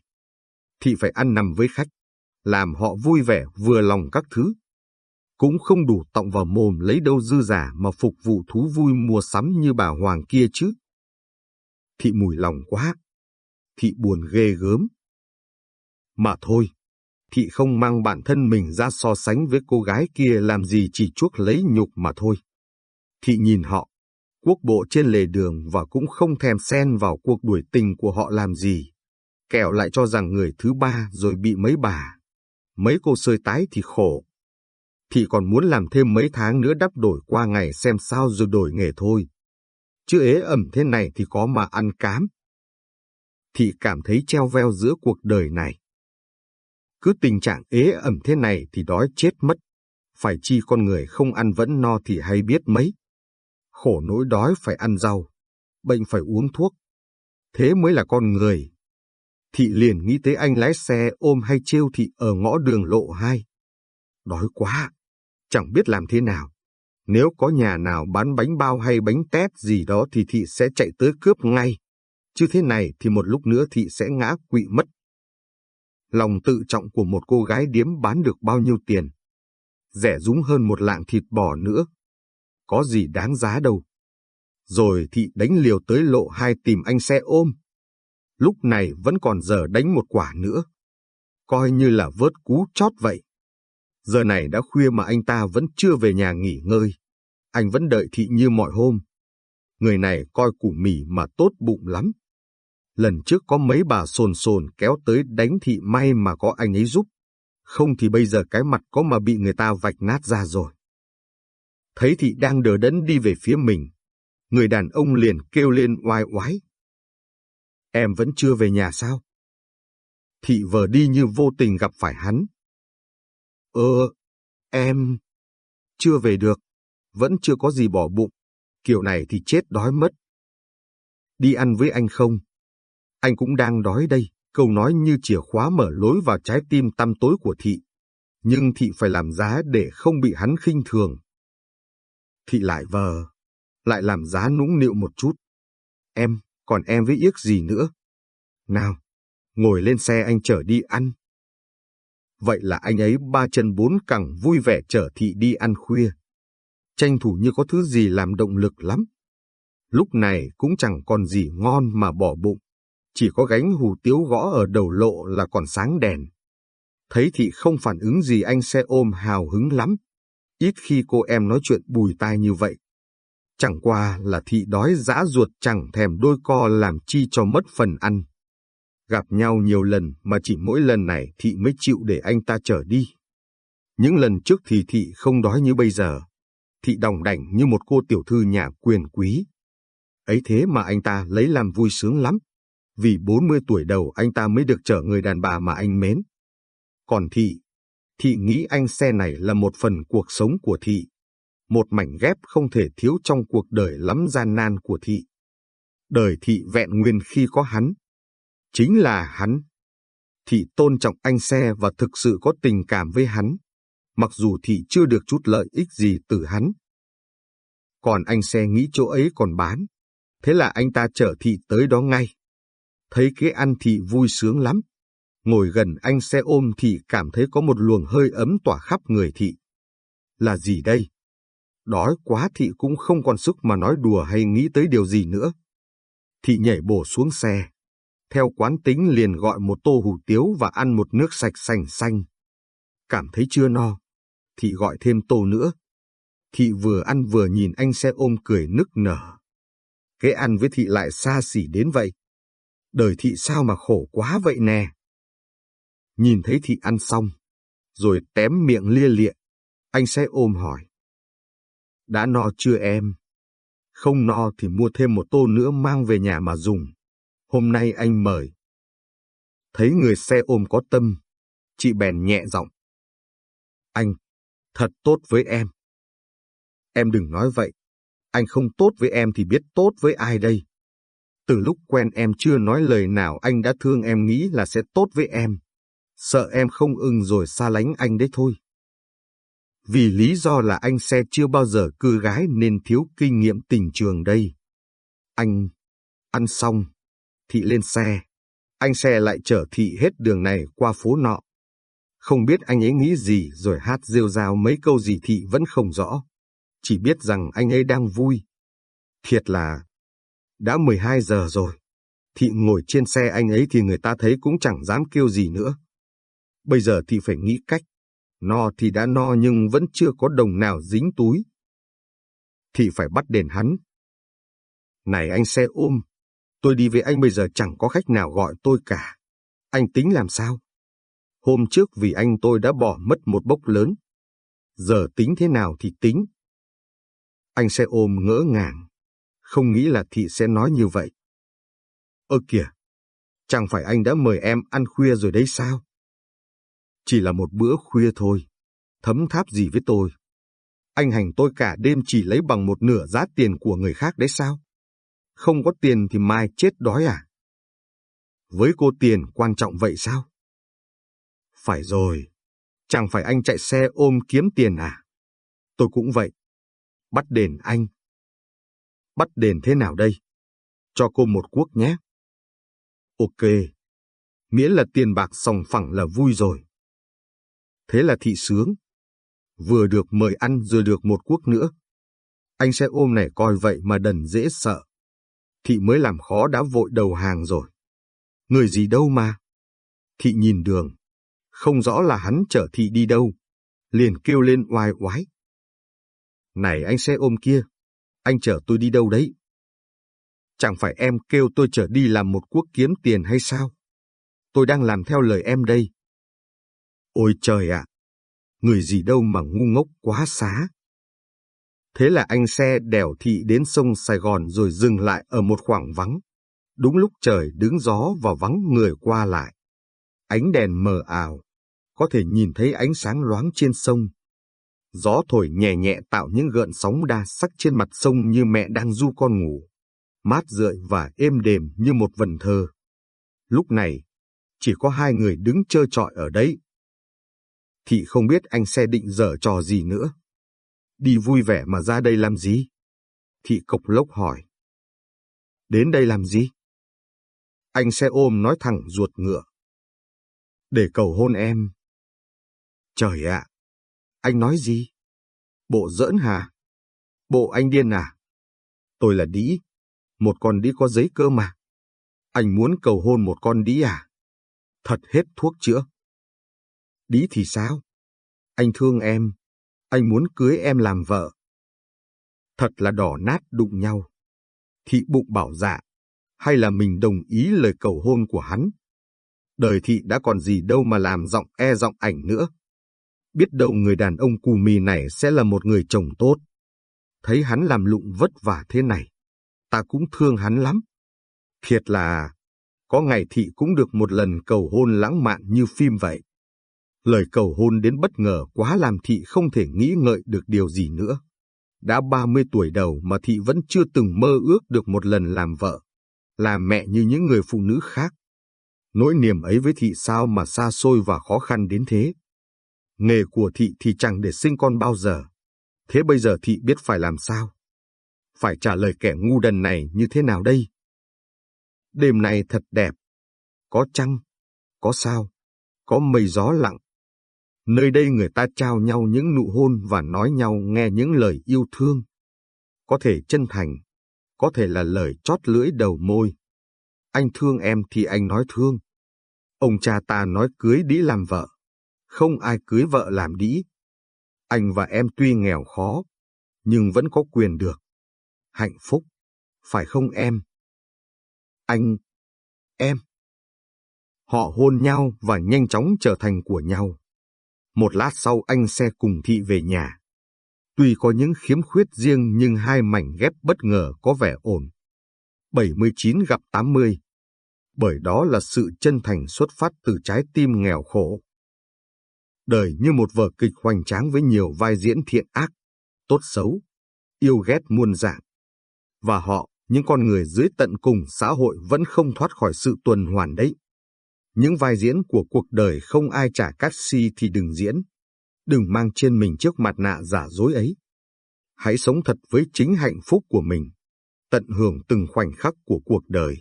Thị phải ăn nằm với khách, làm họ vui vẻ vừa lòng các thứ. Cũng không đủ tọng vào mồm lấy đâu dư giả mà phục vụ thú vui mua sắm như bà Hoàng kia chứ. Thị mùi lòng quá. Thị buồn ghê gớm. Mà thôi, thị không mang bản thân mình ra so sánh với cô gái kia làm gì chỉ chuốc lấy nhục mà thôi. Thị nhìn họ, quốc bộ trên lề đường và cũng không thèm xen vào cuộc đuổi tình của họ làm gì. Kẻo lại cho rằng người thứ ba rồi bị mấy bà. Mấy cô sơi tái thì khổ. Thị còn muốn làm thêm mấy tháng nữa đắp đổi qua ngày xem sao rồi đổi nghề thôi. Chứ ế ẩm thế này thì có mà ăn cám. Thị cảm thấy treo veo giữa cuộc đời này. Cứ tình trạng ế ẩm thế này thì đói chết mất. Phải chi con người không ăn vẫn no thì hay biết mấy. Khổ nỗi đói phải ăn rau, bệnh phải uống thuốc. Thế mới là con người. Thị liền nghĩ tới anh lái xe ôm hay trêu thị ở ngõ đường lộ hai. Đói quá, chẳng biết làm thế nào. Nếu có nhà nào bán bánh bao hay bánh tét gì đó thì thị sẽ chạy tới cướp ngay. Chứ thế này thì một lúc nữa thị sẽ ngã quỵ mất. Lòng tự trọng của một cô gái điếm bán được bao nhiêu tiền? Rẻ rúng hơn một lạng thịt bò nữa. Có gì đáng giá đâu. Rồi thị đánh liều tới lộ hai tìm anh xe ôm. Lúc này vẫn còn giờ đánh một quả nữa. Coi như là vớt cú chót vậy. Giờ này đã khuya mà anh ta vẫn chưa về nhà nghỉ ngơi. Anh vẫn đợi thị như mọi hôm. Người này coi củ mì mà tốt bụng lắm. Lần trước có mấy bà sồn sồn kéo tới đánh thị may mà có anh ấy giúp. Không thì bây giờ cái mặt có mà bị người ta vạch nát ra rồi. Thấy thị đang đờ đẫn đi về phía mình. Người đàn ông liền kêu lên oai oái. Em vẫn chưa về nhà sao? Thị vờ đi như vô tình gặp phải hắn. Ờ, em... Chưa về được. Vẫn chưa có gì bỏ bụng. Kiểu này thì chết đói mất. Đi ăn với anh không? Anh cũng đang đói đây, câu nói như chìa khóa mở lối vào trái tim tăm tối của thị. Nhưng thị phải làm giá để không bị hắn khinh thường. Thị lại vờ, lại làm giá nũng nịu một chút. Em, còn em với yếc gì nữa? Nào, ngồi lên xe anh chở đi ăn. Vậy là anh ấy ba chân bốn cẳng vui vẻ chở thị đi ăn khuya. Tranh thủ như có thứ gì làm động lực lắm. Lúc này cũng chẳng còn gì ngon mà bỏ bụng chỉ có gánh hủ tiếu gõ ở đầu lộ là còn sáng đèn. Thấy thị không phản ứng gì anh xe ôm hào hứng lắm. Ít khi cô em nói chuyện bùi tai như vậy. Chẳng qua là thị đói dã ruột chẳng thèm đôi co làm chi cho mất phần ăn. Gặp nhau nhiều lần mà chỉ mỗi lần này thị mới chịu để anh ta chở đi. Những lần trước thì thị không đói như bây giờ. Thị đồng đảnh như một cô tiểu thư nhà quyền quý. Ấy thế mà anh ta lấy làm vui sướng lắm vì 40 tuổi đầu anh ta mới được chở người đàn bà mà anh mến. Còn Thị, Thị nghĩ anh xe này là một phần cuộc sống của Thị, một mảnh ghép không thể thiếu trong cuộc đời lắm gian nan của Thị. Đời Thị vẹn nguyên khi có hắn. Chính là hắn. Thị tôn trọng anh xe và thực sự có tình cảm với hắn, mặc dù Thị chưa được chút lợi ích gì từ hắn. Còn anh xe nghĩ chỗ ấy còn bán, thế là anh ta chở Thị tới đó ngay. Thấy kế ăn thị vui sướng lắm. Ngồi gần anh xe ôm thị cảm thấy có một luồng hơi ấm tỏa khắp người thị. Là gì đây? Đói quá thị cũng không còn sức mà nói đùa hay nghĩ tới điều gì nữa. Thị nhảy bổ xuống xe. Theo quán tính liền gọi một tô hủ tiếu và ăn một nước sạch sành xanh. Cảm thấy chưa no. Thị gọi thêm tô nữa. Thị vừa ăn vừa nhìn anh xe ôm cười nức nở. Cái ăn với thị lại xa xỉ đến vậy đời thị sao mà khổ quá vậy nè. Nhìn thấy thị ăn xong, rồi tém miệng lia lịa, anh xe ôm hỏi. Đã no chưa em? Không no thì mua thêm một tô nữa mang về nhà mà dùng. Hôm nay anh mời. Thấy người xe ôm có tâm, chị bèn nhẹ giọng. Anh, thật tốt với em. Em đừng nói vậy. Anh không tốt với em thì biết tốt với ai đây? Từ lúc quen em chưa nói lời nào anh đã thương em nghĩ là sẽ tốt với em. Sợ em không ưng rồi xa lánh anh đấy thôi. Vì lý do là anh xe chưa bao giờ cưa gái nên thiếu kinh nghiệm tình trường đây. Anh, ăn xong, thị lên xe. Anh xe lại chở thị hết đường này qua phố nọ. Không biết anh ấy nghĩ gì rồi hát rêu rao mấy câu gì thị vẫn không rõ. Chỉ biết rằng anh ấy đang vui. Thiệt là, đã 12 giờ rồi. Thị ngồi trên xe anh ấy thì người ta thấy cũng chẳng dám kêu gì nữa. Bây giờ thị phải nghĩ cách. No thì đã no nhưng vẫn chưa có đồng nào dính túi. Thị phải bắt đền hắn. Này anh xe ôm, tôi đi với anh bây giờ chẳng có khách nào gọi tôi cả. Anh tính làm sao? Hôm trước vì anh tôi đã bỏ mất một bốc lớn. Giờ tính thế nào thì tính. Anh xe ôm ngỡ ngàng, không nghĩ là thị sẽ nói như vậy. Ơ kìa, chẳng phải anh đã mời em ăn khuya rồi đấy sao? Chỉ là một bữa khuya thôi, thấm tháp gì với tôi. Anh hành tôi cả đêm chỉ lấy bằng một nửa giá tiền của người khác đấy sao? Không có tiền thì mai chết đói à? Với cô tiền quan trọng vậy sao? Phải rồi, chẳng phải anh chạy xe ôm kiếm tiền à? Tôi cũng vậy. Bắt đền anh. Bắt đền thế nào đây? Cho cô một cuốc nhé. Ok. Miễn là tiền bạc sòng phẳng là vui rồi. Thế là thị sướng. Vừa được mời ăn rồi được một quốc nữa. Anh xe ôm này coi vậy mà đần dễ sợ. Thị mới làm khó đã vội đầu hàng rồi. Người gì đâu mà. Thị nhìn đường. Không rõ là hắn chở thị đi đâu. Liền kêu lên oai oái. Này anh xe ôm kia, anh chở tôi đi đâu đấy? Chẳng phải em kêu tôi chở đi làm một quốc kiếm tiền hay sao? Tôi đang làm theo lời em đây. Ôi trời ạ! người gì đâu mà ngu ngốc quá xá. Thế là anh xe đèo thị đến sông Sài Gòn rồi dừng lại ở một khoảng vắng. Đúng lúc trời đứng gió và vắng người qua lại. Ánh đèn mờ ảo, có thể nhìn thấy ánh sáng loáng trên sông. Gió thổi nhẹ nhẹ tạo những gợn sóng đa sắc trên mặt sông như mẹ đang du con ngủ. Mát rượi và êm đềm như một vần thơ. Lúc này, chỉ có hai người đứng chơi trọi ở đấy. Thị không biết anh xe định dở trò gì nữa. Đi vui vẻ mà ra đây làm gì? Thị cộc lốc hỏi. Đến đây làm gì? Anh xe ôm nói thẳng ruột ngựa. Để cầu hôn em. Trời ạ, anh nói gì? Bộ giỡn hả? Bộ anh điên à? Tôi là đĩ, một con đĩ có giấy cơ mà. Anh muốn cầu hôn một con đĩ à? Thật hết thuốc chữa. Đĩ thì sao? Anh thương em, anh muốn cưới em làm vợ. Thật là đỏ nát đụng nhau. Thị bụng bảo dạ, hay là mình đồng ý lời cầu hôn của hắn? Đời thị đã còn gì đâu mà làm giọng e giọng ảnh nữa biết đâu người đàn ông cù mì này sẽ là một người chồng tốt. Thấy hắn làm lụng vất vả thế này, ta cũng thương hắn lắm. Thiệt là, có ngày thị cũng được một lần cầu hôn lãng mạn như phim vậy. Lời cầu hôn đến bất ngờ quá làm thị không thể nghĩ ngợi được điều gì nữa. Đã 30 tuổi đầu mà thị vẫn chưa từng mơ ước được một lần làm vợ, làm mẹ như những người phụ nữ khác. Nỗi niềm ấy với thị sao mà xa xôi và khó khăn đến thế. Nghề của thị thì chẳng để sinh con bao giờ. Thế bây giờ thị biết phải làm sao? Phải trả lời kẻ ngu đần này như thế nào đây? Đêm này thật đẹp. Có trăng, có sao, có mây gió lặng. Nơi đây người ta trao nhau những nụ hôn và nói nhau nghe những lời yêu thương. Có thể chân thành, có thể là lời chót lưỡi đầu môi. Anh thương em thì anh nói thương. Ông cha ta nói cưới đĩ làm vợ không ai cưới vợ làm đĩ. Anh và em tuy nghèo khó, nhưng vẫn có quyền được. Hạnh phúc, phải không em? Anh, em. Họ hôn nhau và nhanh chóng trở thành của nhau. Một lát sau anh xe cùng thị về nhà. Tuy có những khiếm khuyết riêng nhưng hai mảnh ghép bất ngờ có vẻ ổn. 79 gặp 80. Bởi đó là sự chân thành xuất phát từ trái tim nghèo khổ đời như một vở kịch hoành tráng với nhiều vai diễn thiện ác, tốt xấu. yêu ghét muôn dạng. Và họ, những con người dưới tận cùng xã hội vẫn không thoát khỏi sự tuần hoàn đấy. Những vai diễn của cuộc đời không ai trả cát si thì đừng diễn. Đừng mang trên mình chiếc mặt nạ giả dối ấy. Hãy sống thật với chính hạnh phúc của mình. Tận hưởng từng khoảnh khắc của cuộc đời.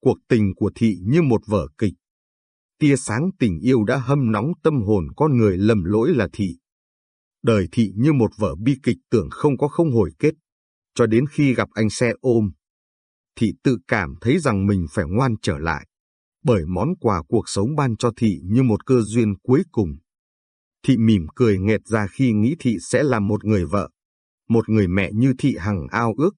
Cuộc tình của thị như một vở kịch. Tia sáng tình yêu đã hâm nóng tâm hồn con người lầm lỗi là thị. Đời thị như một vở bi kịch tưởng không có không hồi kết. Cho đến khi gặp anh xe ôm, thị tự cảm thấy rằng mình phải ngoan trở lại bởi món quà cuộc sống ban cho thị như một cơ duyên cuối cùng. Thị mỉm cười nghẹt ra khi nghĩ thị sẽ là một người vợ, một người mẹ như thị hằng ao ước.